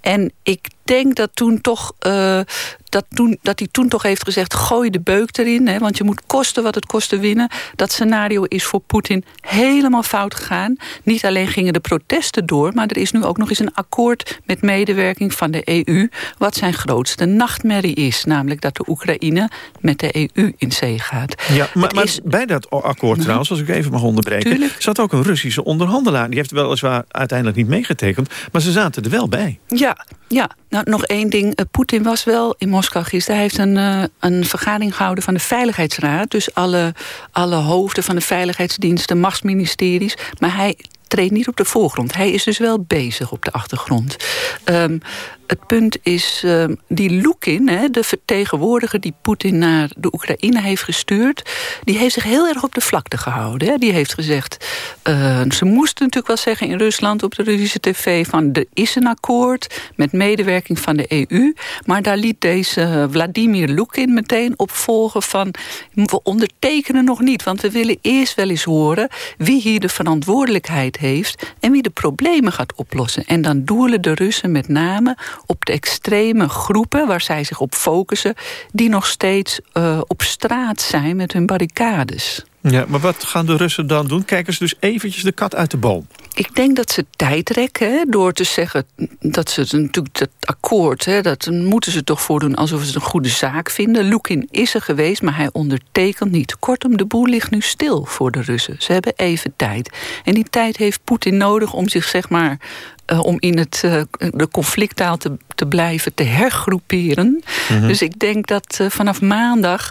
En ik denk dat, toen toch, eh, dat, toen, dat hij toen toch heeft gezegd... gooi de beuk erin, hè, want je moet kosten wat het kost te winnen. Dat scenario is voor Poetin helemaal fout gegaan. Niet alleen gingen de protesten door... maar er is nu ook nog eens een akkoord met medewerking van de EU... wat zijn grootste nachtmerrie is. Namelijk dat de Oekraïne met de EU in zee gaat. Ja, maar, Het maar is- bij dat akkoord trouwens, als ik even mag onderbreken... Tuurlijk. zat ook een Russische onderhandelaar. Die heeft weliswaar uiteindelijk niet meegetekend... maar ze zaten er wel bij. Ja, ja. Nou, nog één ding. Eh, Poetin was wel in Moskou gisteren. Hij heeft een, eh, een vergadering gehouden van de Veiligheidsraad. Dus alle, alle hoofden van de veiligheidsdiensten, machtsministeries. Maar hij treedt niet op de voorgrond. Hij is dus wel bezig op de achtergrond. Ehm, het punt is, ehm, die Lukin, hè, de vertegenwoordiger die Poetin naar de Oekraïne heeft gestuurd, die heeft zich heel erg op de vlakte gehouden. Hè. Die heeft gezegd, eh, ze moesten natuurlijk wel zeggen in Rusland op de Russische tv van er is een akkoord met medewerking van de EU, maar daar liet deze Vladimir Lukin meteen op volgen van we ondertekenen nog niet, want we willen eerst wel eens horen wie hier de verantwoordelijkheid heeft en wie de problemen gaat oplossen. En dan doelen de Russen met name op de extreme groepen waar zij zich op focussen, die nog steeds eh, op straat zijn met hun barricades. Ja, maar wat gaan de Russen dan doen? Kijken ze dus eventjes de kat uit de boom? Ik denk dat ze tijd rekken hè, door te zeggen dat ze het natuurlijk dat akkoord, hè, dat moeten ze toch voordoen alsof ze het een goede zaak vinden. Lukin is er geweest, maar hij ondertekent niet. Kortom, de boel ligt nu stil voor de Russen. Ze hebben even tijd. En die tijd heeft Poetin nodig om zich zeg maar uh, om in het, uh, de conflicttaal te, te blijven, te hergroeperen. Mm -hmm. Dus ik denk dat uh, vanaf maandag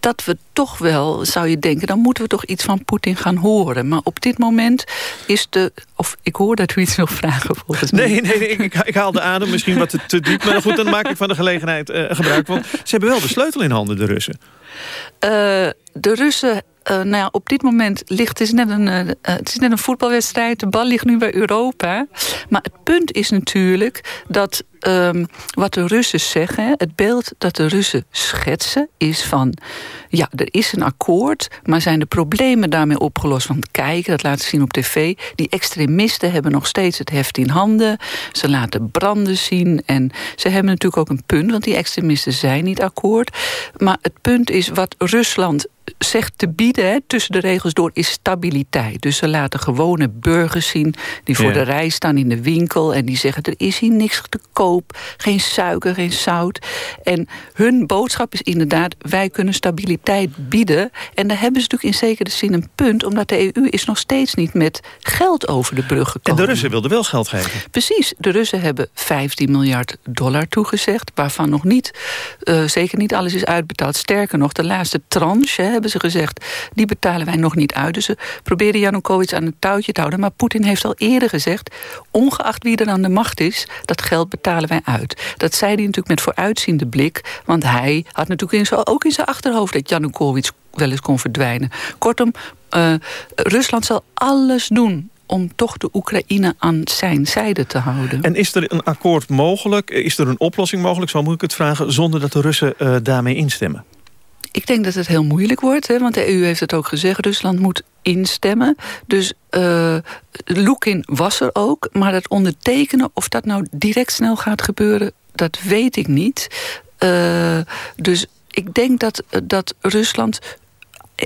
dat we toch wel, zou je denken... dan moeten we toch iets van Poetin gaan horen. Maar op dit moment is de... Of ik hoor dat u iets wil vragen volgens mij. Nee, nee, nee ik, ik haal de adem misschien wat te, te, diep. Maar goed, dan maak ik van de gelegenheid gebruik. Want ze hebben wel de sleutel in handen, de Russen. de Russen uh, nou ja, op dit moment ligt het is, net een, uh, het is net een voetbalwedstrijd. De bal ligt nu bij Europa. Maar het punt is natuurlijk dat um, wat de Russen zeggen... het beeld dat de Russen schetsen is van... ja, er is een akkoord, maar zijn de problemen daarmee opgelost? Want kijken, dat laten zien op tv... die extremisten hebben nog steeds het heft in handen. Ze laten branden zien en ze hebben natuurlijk ook een punt... want die extremisten zijn niet akkoord. Maar het punt is wat Rusland zegt te bieden, hè, tussen de regels door, is stabiliteit. Dus ze laten gewone burgers zien die voor ja. de rij staan in de winkel... en die zeggen, er is hier niks te koop, geen suiker, geen zout. En hun boodschap is inderdaad, wij kunnen stabiliteit bieden. En daar hebben ze natuurlijk in zekere zin een punt... omdat de EU is nog steeds niet met geld over de brug gekomen. En de Russen wilden wel geld geven. Precies, de Russen hebben 15 miljard dollar toegezegd... waarvan nog niet, uh, zeker niet alles is uitbetaald. Sterker nog, de laatste tranche, hebben ze gezegd... die betalen wij nog niet uit. Dus ze proberen Janukovic aan het touwtje te houden. Maar Poetin heeft al eerder gezegd... ongeacht wie er aan de macht is, dat geld betalen wij uit. Dat zei hij natuurlijk met vooruitziende blik. Want hij had natuurlijk in zo, ook in zijn achterhoofd... dat Janukovic wel eens kon verdwijnen. Kortom, uh, Rusland zal alles doen om toch de Oekraïne aan zijn zijde te houden. En is er een akkoord mogelijk? Is er een oplossing mogelijk, zo moet ik het vragen... zonder dat de Russen uh, daarmee instemmen? Ik denk dat het heel moeilijk wordt, hè, want de EU heeft het ook gezegd. Rusland moet instemmen. Dus uh, Lukin was er ook. Maar dat ondertekenen, of dat nou direct snel gaat gebeuren... dat weet ik niet. Uh, dus ik denk dat, dat Rusland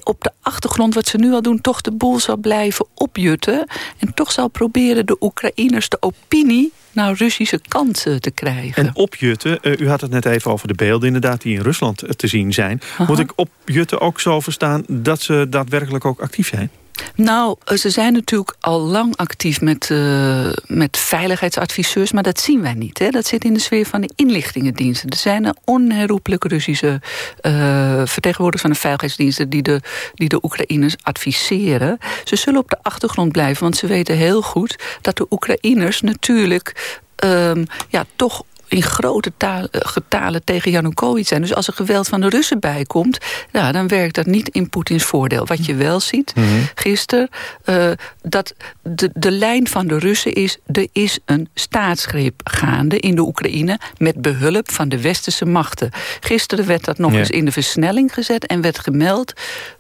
op de achtergrond, wat ze nu al doen... toch de boel zal blijven opjutten. En toch zal proberen de Oekraïners de opinie naar Russische kant te krijgen. En opjutten, uh, u had het net even over de beelden inderdaad... die in Rusland te zien zijn. Aha. Moet ik opjutten ook zo verstaan dat ze daadwerkelijk ook actief zijn? Nou, ze zijn natuurlijk al lang actief met, uh, met veiligheidsadviseurs... maar dat zien wij niet. Hè? Dat zit in de sfeer van de inlichtingendiensten. Er zijn een onherroepelijke Russische uh, vertegenwoordigers van de veiligheidsdiensten... Die de, die de Oekraïners adviseren. Ze zullen op de achtergrond blijven, want ze weten heel goed... dat de Oekraïners natuurlijk... Um, ja, toch in grote taal, getalen tegen Janukovic zijn. Dus als er geweld van de Russen bij komt... Nou, dan werkt dat niet in Poetins voordeel. Wat je wel ziet mm -hmm. gisteren... Uh, dat de, de lijn van de Russen is... er is een staatsgreep gaande in de Oekraïne... met behulp van de westerse machten. Gisteren werd dat nog ja. eens in de versnelling gezet... en werd gemeld...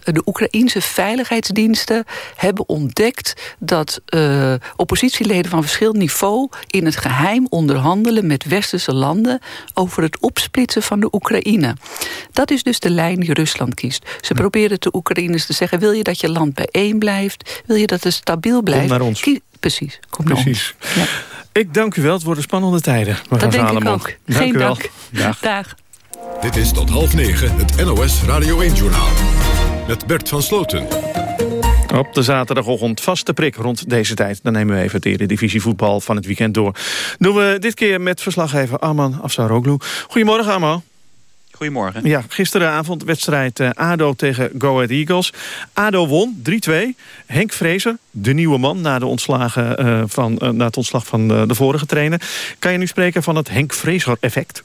de Oekraïense veiligheidsdiensten hebben ontdekt... dat uh, oppositieleden van verschillend niveau... in het geheim onderhandelen met westerse landen over het opsplitsen van de Oekraïne. Dat is dus de lijn die Rusland kiest. Ze proberen de Oekraïners te zeggen... wil je dat je land bijeen blijft? Wil je dat het stabiel blijft? Kom naar ons. Kie Precies, kom Precies. naar ons. Ja. Ik dank u wel, het worden spannende tijden. Dat denk ik ook. Dank Geen u wel. dank. Dag. Dag. Dit is tot half negen het NOS Radio 1-journaal. Met Bert van Sloten. Op de zaterdagochtend vaste prik rond deze tijd. Dan nemen we even het Eredivisie voetbal van het weekend door. Doen we dit keer met verslaggever Arman Afsaroglu. Goedemorgen Arman. Goedemorgen. Ja, gisteravond wedstrijd uh, ADO tegen Go Ahead Eagles. ADO won 3-2. Henk Vrezer, de nieuwe man na, de ontslagen, uh, van, uh, na het ontslag van de, de vorige trainer. Kan je nu spreken van het Henk Vrezer effect?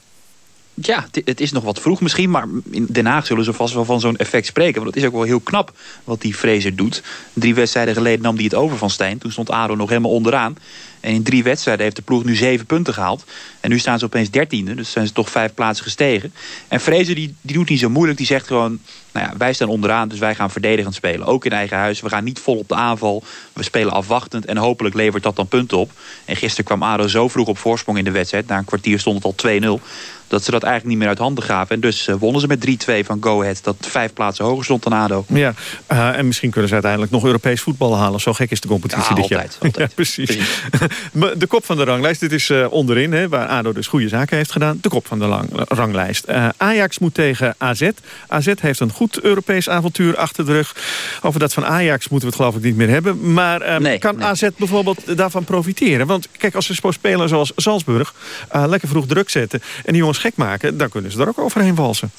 Ja, het is nog wat vroeg misschien, maar in Den Haag zullen ze vast wel van zo'n effect spreken. Want het is ook wel heel knap wat die Fraser doet. Drie wedstrijden geleden nam hij het over van Stijn. Toen stond ADO nog helemaal onderaan. En in drie wedstrijden heeft de ploeg nu zeven punten gehaald. En nu staan ze opeens dertiende, dus zijn ze toch vijf plaatsen gestegen. En Fraser die, die doet niet zo moeilijk, die zegt gewoon... Nou ja, wij staan onderaan, dus wij gaan verdedigend spelen. Ook in eigen huis. We gaan niet vol op de aanval. We spelen afwachtend en hopelijk levert dat dan punten op. En gisteren kwam ADO zo vroeg op voorsprong in de wedstrijd. Na een kwartier stond het al 2-0 dat ze dat eigenlijk niet meer uit handen gaven. En dus uh, wonnen ze met 3-2 van Go Ahead. Dat vijf plaatsen hoger stond dan ADO. Ja, uh, en misschien kunnen ze uiteindelijk nog Europees voetbal halen. Zo gek is de competitie ja, dit altijd, jaar. Altijd. [laughs] Ja, precies. precies. [laughs] de kop van de ranglijst, dit is uh, onderin, hè, waar ADO dus goede zaken heeft gedaan. De kop van de lang, ranglijst. Uh, Ajax moet tegen AZ. AZ heeft een goed Europees avontuur achter de rug. Over dat van Ajax moeten we het geloof ik niet meer hebben. Maar nee, kan nee. AZ bijvoorbeeld daarvan profiteren? Want kijk, als ze spelen zoals Salzburg... lekker vroeg druk zetten en die jongens gek maken... dan kunnen ze er ook overheen walsen.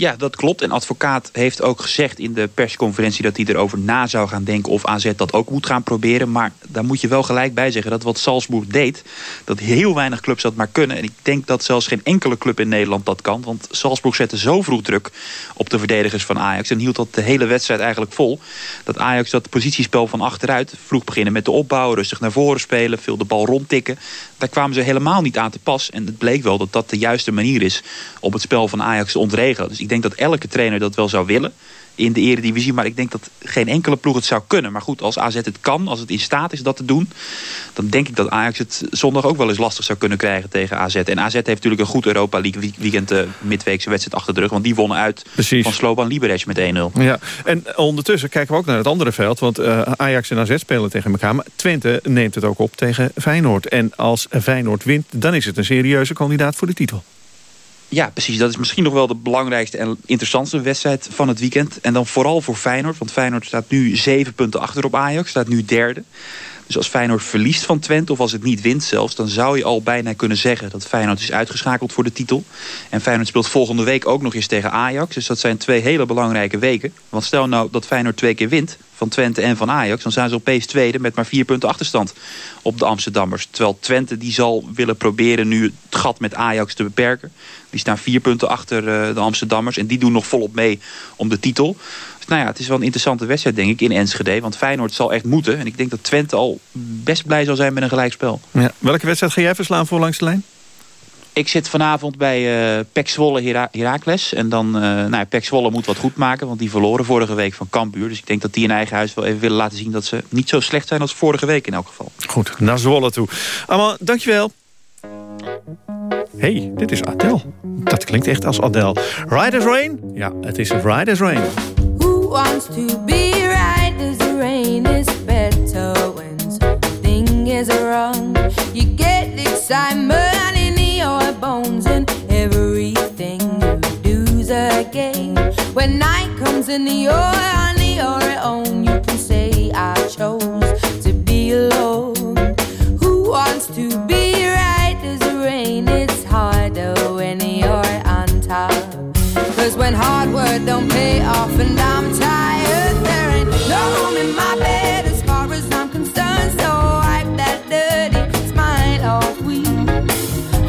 Ja, dat klopt. En advocaat heeft ook gezegd in de persconferentie... dat hij erover na zou gaan denken of AZ dat ook moet gaan proberen. Maar daar moet je wel gelijk bij zeggen dat wat Salzburg deed... dat heel weinig clubs dat maar kunnen. En ik denk dat zelfs geen enkele club in Nederland dat kan. Want Salzburg zette zo vroeg druk op de verdedigers van Ajax... en hield dat de hele wedstrijd eigenlijk vol. Dat Ajax dat positiespel van achteruit vroeg beginnen met de opbouw... rustig naar voren spelen, veel de bal rondtikken. Daar kwamen ze helemaal niet aan te pas. En het bleek wel dat dat de juiste manier is... om het spel van Ajax te ontregelen. Dus ik denk dat elke trainer dat wel zou willen in de eredivisie. Maar ik denk dat geen enkele ploeg het zou kunnen. Maar goed, als AZ het kan, als het in staat is dat te doen... dan denk ik dat Ajax het zondag ook wel eens lastig zou kunnen krijgen tegen AZ. En AZ heeft natuurlijk een goed Europa League weekend uh, midweekse wedstrijd achter de rug. Want die wonnen uit Precies. van Sloban Liberec met 1-0. Ja, en ondertussen kijken we ook naar het andere veld. Want uh, Ajax en AZ spelen tegen elkaar. Maar Twente neemt het ook op tegen Feyenoord. En als Feyenoord wint, dan is het een serieuze kandidaat voor de titel. Ja, precies. Dat is misschien nog wel de belangrijkste en interessantste wedstrijd van het weekend. En dan vooral voor Feyenoord. Want Feyenoord staat nu zeven punten achter op Ajax. Staat nu derde. Dus als Feyenoord verliest van Twente, of als het niet wint zelfs... dan zou je al bijna kunnen zeggen dat Feyenoord is uitgeschakeld voor de titel. En Feyenoord speelt volgende week ook nog eens tegen Ajax. Dus dat zijn twee hele belangrijke weken. Want stel nou dat Feyenoord twee keer wint van Twente en van Ajax... dan zijn ze opeens tweede met maar vier punten achterstand op de Amsterdammers. Terwijl Twente die zal willen proberen nu het gat met Ajax te beperken. Die staan vier punten achter uh, de Amsterdammers. En die doen nog volop mee om de titel. Dus nou ja, het is wel een interessante wedstrijd denk ik in Enschede. Want Feyenoord zal echt moeten. En ik denk dat Twente al best blij zal zijn met een gelijkspel. Ja. Welke wedstrijd ga jij verslaan voor langs de lijn? Ik zit vanavond bij uh, Pek Zwolle Hera Heracles. En dan, uh, nou, Pek Zwolle moet wat goed maken. Want die verloren vorige week van Cambuur. Dus ik denk dat die in eigen huis wel even willen laten zien... dat ze niet zo slecht zijn als vorige week in elk geval. Goed, naar Zwolle toe. Allemaal, dankjewel. hey, dit is Adele. Dat klinkt echt als Adele. Riders Rain? Ja, het is Riders Rain. Who wants to be Riders Rain is better when something is wrong. You get excitement in your bones and everything you do's a game. When night comes and you're on your own, you can say I chose to be alone. Who wants to be right as rain? It's harder when you're on top. Cause when hard work don't pay off and I'm tired, there ain't no room in my bed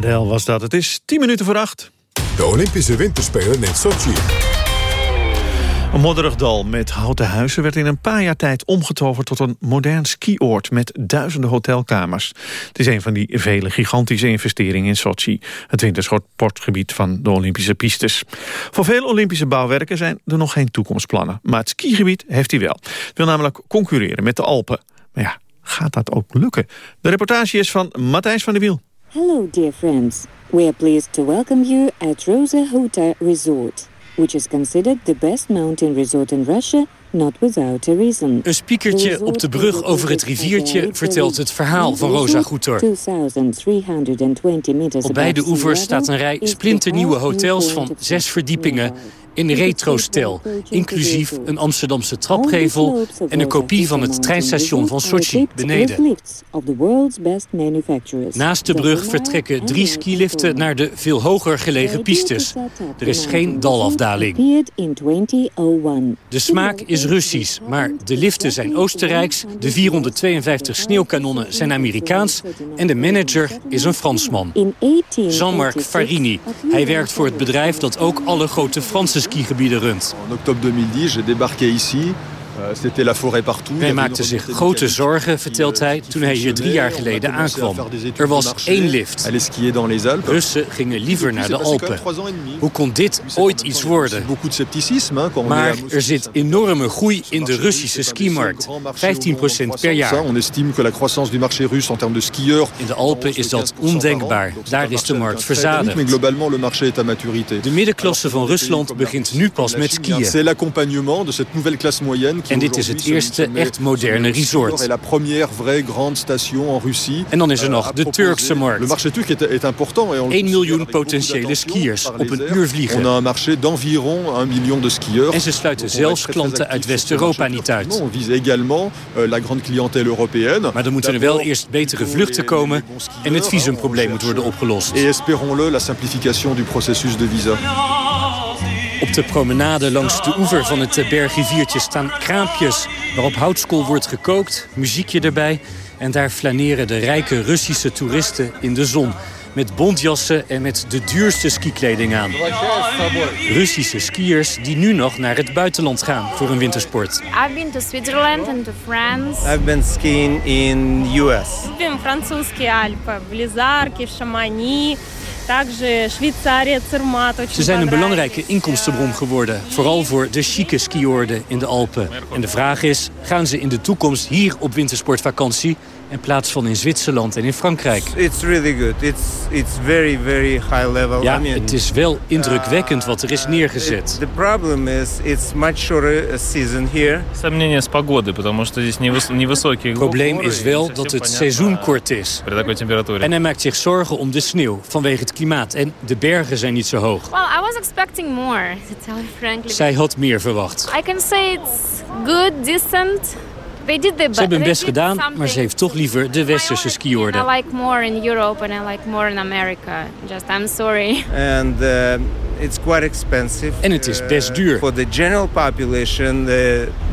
Journaal was dat. Het is 10 minuten voor acht. De Olympische Winterspelen in Sochi. Een modderig dal met houten huizen werd in een paar jaar tijd omgetoverd tot een modern skioord met duizenden hotelkamers. Het is een van die vele gigantische investeringen in Sochi, het wintersportgebied van de Olympische pistes. Voor veel Olympische bouwwerken zijn er nog geen toekomstplannen, maar het skigebied heeft hij wel. Het wil namelijk concurreren met de Alpen. Maar ja, gaat dat ook lukken? De reportage is van Matthijs van der Wiel. Hello dear friends. We are pleased to welcome you at Rosa Huta Resort which is considered the best mountain resort in Russia, not without a reason. Een spiekertje op de brug over het riviertje vertelt het verhaal van Rosa Gutor. Op beide oevers staat een rij splinternieuwe hotels van zes verdiepingen in retro-stijl, inclusief een Amsterdamse trapgevel en een kopie van het treinstation van Sochi beneden. Naast de brug vertrekken drie skiliften naar de veel hoger gelegen pistes. Er is geen dalafdaling. De smaak is Russisch, maar de liften zijn Oostenrijks, de 452 sneeuwkanonnen zijn Amerikaans en de manager is een Fransman. Jean-Marc Farini. Hij werkt voor het bedrijf dat ook alle grote Franse In oktober 2010, j'ai débarqué ici. Hij maakte zich grote zorgen, vertelt hij, toen hij hier drie jaar geleden aankwam. Er was één lift. Russen gingen liever naar de Alpen. Hoe kon dit ooit iets worden? Maar er zit enorme groei in de Russische skimarkt. 15% per jaar. In de Alpen is dat ondenkbaar. Daar is de markt verzadigd. De middenklasse van Rusland begint nu pas met skiën. En dit is het eerste echt moderne resort. En dan is er nog de Turkse markt. 1 miljoen potentiële skiers op een uur vliegen. En ze sluiten zelfs klanten uit West-Europa niet uit. Maar dan moeten er wel eerst betere vluchten komen en het visumprobleem moet worden opgelost. Et espérons-le la simplification du processus de visa. Op de promenade langs de oever van het bergriviertje staan kraampjes... waarop houtskool wordt gekookt, muziekje erbij... en daar flaneren de rijke Russische toeristen in de zon... met bontjassen en met de duurste skikleding aan. Russische skiers die nu nog naar het buitenland gaan voor een wintersport. I've been to Switzerland and to France. I've been skiing in US. Ik ben Franse Alpen, Blizarki, Chamonix... Ze zijn een belangrijke inkomstenbron geworden. Vooral voor de chique skiorden in de Alpen. En de vraag is, gaan ze in de toekomst hier op wintersportvakantie in plaats van in Zwitserland en in Frankrijk? It's really good. It's it's very very high level. Ja, I mean, het is wel indrukwekkend wat er is neergezet. The problem is it's much shorter season here. Сомнения с погодой, потому что здесь невыс- невысокие Het probleem is wel dat het seizoen kort is. при такой температуре. En hij maakt zich zorgen om de sneeuw vanwege het klimaat. En de bergen zijn niet zo hoog. Well, I was expecting more, to tell you frankly. Zij had meer verwacht. I can say it's good, decent. They did the Ze hebben hun best gedaan, maar ze heeft toch liever de westerse skiorden. I like more in Europe and I like more in America. Just, I'm sorry. And uh, it's quite expensive. En het is best duur. Uh, for the general population, uh,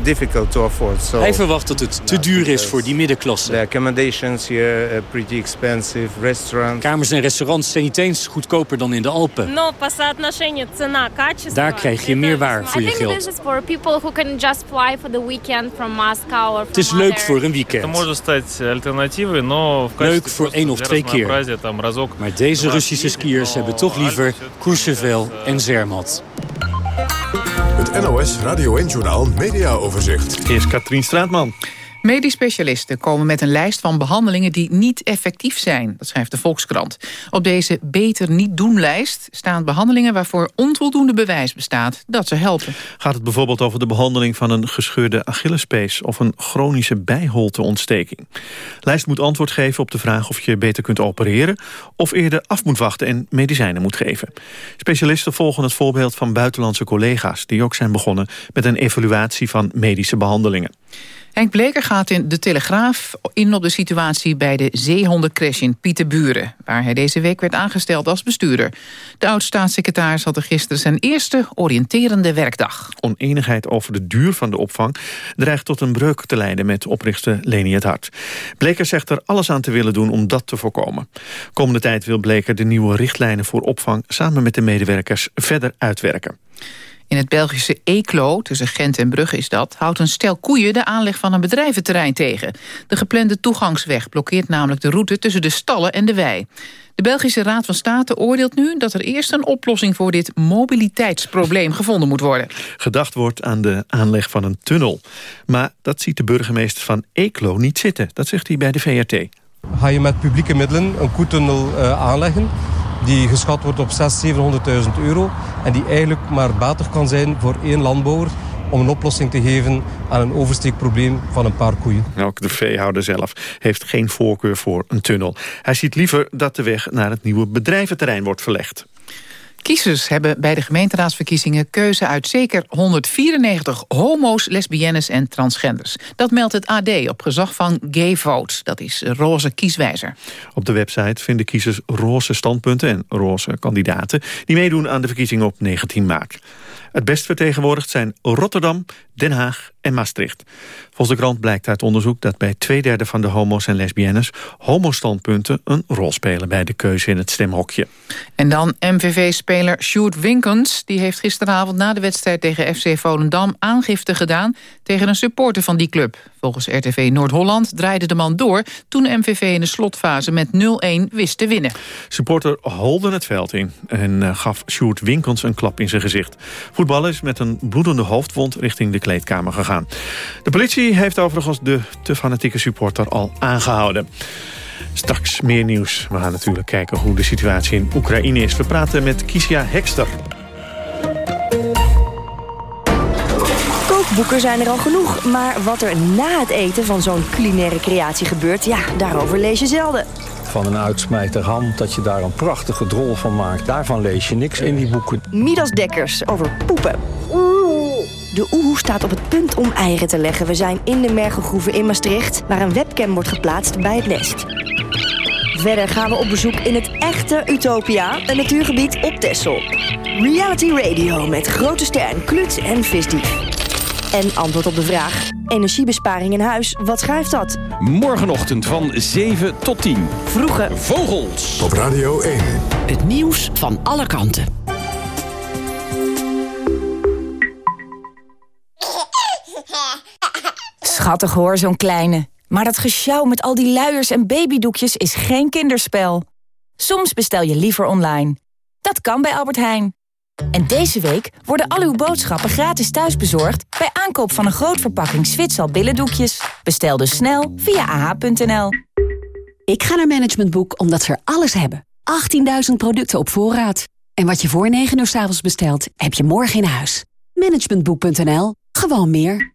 difficult to afford. So Hij verwacht dat het te duur is voor die middenklasse. the accommodations here are pretty expensive. Restaurants. Kamers en restaurants zijn niet eens goedkoper dan in de Alpen. Но по соотношению цена-качество... Daar krijg je meer waar voor I je think this geld. is for people who can just fly for the weekend from Moscow or Het is from leuk other- voor een Это weekend. может стать альтернативой, но в Leuk качестве voor één of для twee keer. разнообразия там разок Maar deze Russische skiers hebben toch liever Courchevel en Zermatt. Het NOS Radio 1-journaal Mediaoverzicht. Eerst Katrien Straatman. Medisch specialisten komen met een lijst van behandelingen die niet effectief zijn. Dat schrijft de Volkskrant. Op deze beter niet doen lijst staan behandelingen waarvoor onvoldoende bewijs bestaat dat ze helpen. Gaat het bijvoorbeeld over de behandeling van een gescheurde Achillespees... of een chronische bijholteontsteking. Lijst moet antwoord geven op de vraag of je beter kunt opereren... of eerder af moet wachten en medicijnen moet geven. Specialisten volgen het voorbeeld van buitenlandse collega's... die ook zijn begonnen met een evaluatie van medische behandelingen. Henk Bleker gaat in De Telegraaf in op de situatie... bij de zeehondencrash in Pieterburen... waar hij deze week werd aangesteld als bestuurder. De oud-staatssecretaris had er gisteren zijn eerste oriënterende werkdag. Oneenigheid over de duur van de opvang... dreigt tot een breuk te leiden met oprichter Leni het Hart. Bleker zegt er alles aan te willen doen om dat te voorkomen. Komende tijd wil Bleker de nieuwe richtlijnen voor opvang... samen met de medewerkers verder uitwerken. In het Belgische Eeklo, tussen Gent en Brugge is dat... houdt een stel koeien de aanleg van een bedrijventerrein tegen. De geplande toegangsweg blokkeert namelijk de route... tussen de stallen en de wei. De Belgische Raad van State oordeelt nu dat er eerst een oplossing... voor dit mobiliteitsprobleem gevonden moet worden. Gedacht wordt aan de aanleg van een tunnel. Maar dat ziet de burgemeester van Eeklo niet zitten. Dat zegt hij bij de VRT. Ga je met publieke middelen een koetunnel uh, aanleggen die geschat wordt op 600.000, 700.000 euro... en die eigenlijk maar batig kan zijn voor één landbouwer om een oplossing te geven aan een oversteekprobleem van een paar koeien. Ook de veehouder zelf heeft geen voorkeur voor een tunnel. Hij ziet liever dat de weg naar het nieuwe bedrijventerrein wordt verlegd. Kiezers hebben bij de gemeenteraadsverkiezingen keuze uit zeker 194 homo's, lesbiennes en transgenders. Dat meldt het AD op gezag van Gay Vote. Dat is roze kieswijzer. Op de website vinden kiezers roze standpunten en roze kandidaten... die meedoen aan de verkiezingen op 19 maart. Het best vertegenwoordigd zijn Rotterdam, Den Haag en Maastricht. Volgens de krant blijkt uit onderzoek dat bij twee derde van de homo's en lesbiennes... homostandpunten een rol spelen bij de keuze in het stemhokje. En dan MVV-speler Sjoerd Winkens. Die heeft gisteravond na de wedstrijd tegen FC Volendam aangifte gedaan... tegen een supporter van die club. Volgens RTV Noord-Holland draaide de man door... toen MVV in de slotfase met 0-1 wist te winnen. Supporter holde het veld in en eh, gaf Sjoerd Winkens een klap in zijn gezicht. Voetballer is met een bloedende hoofdwond richting de kleedkamer gegaan. De politie heeft overigens de te fanatieke supporter al aangehouden. Straks meer nieuws. We gaan natuurlijk kijken hoe de situatie in Oekraïne is. We praten met Kisia Hekster. Kookboeken zijn er al genoeg, maar wat er na het eten van zo'n culinaire creatie gebeurt... ja, daarover lees je zelden. Van een uitsmijter ham, dat je daar een prachtige drol van maakt... daarvan lees je niks in die boeken. Midas Dekkers over poepen. De oehoe staat op het punt om eieren te leggen. We zijn in de Mergelgroeven in Maastricht... waar een webcam wordt geplaatst bij het nest. Verder gaan we op bezoek in het echte Utopia, een natuurgebied op Texel. Reality Radio met grote ster, kluts en visdief. En antwoord op de vraag, energiebesparing in huis, wat schrijft dat? Morgenochtend van 7 tot 10. Vroege vogels. Op Radio 1. Het nieuws van alle kanten. Schattig hoor, zo'n kleine. Maar dat gesjouw met al die luiers en babydoekjes is geen kinderspel. Soms bestel je liever online. Dat kan bij Albert Heijn. En deze week worden al uw boodschappen gratis thuisbezorgd... bij aankoop van een groot verpakking Zwitsal billendoekjes. Bestel dus snel via ah.nl. Ik ga naar Management Boek omdat ze er alles hebben. 18.000 producten op voorraad. En wat je voor 9 uur s avonds bestelt, heb je morgen in huis. Managementboek.nl. Gewoon meer.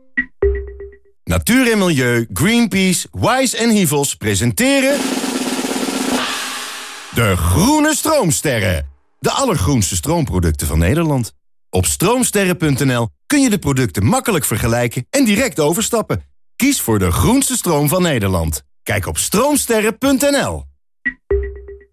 Natuur en Milieu, Greenpeace, Wise en Hivels presenteren... De Groene Stroomsterren. De allergroenste stroomproducten van Nederland. Op stroomsterren.nl kun je de producten makkelijk vergelijken en direct overstappen. Kies voor de groenste stroom van Nederland. Kijk op stroomsterren.nl.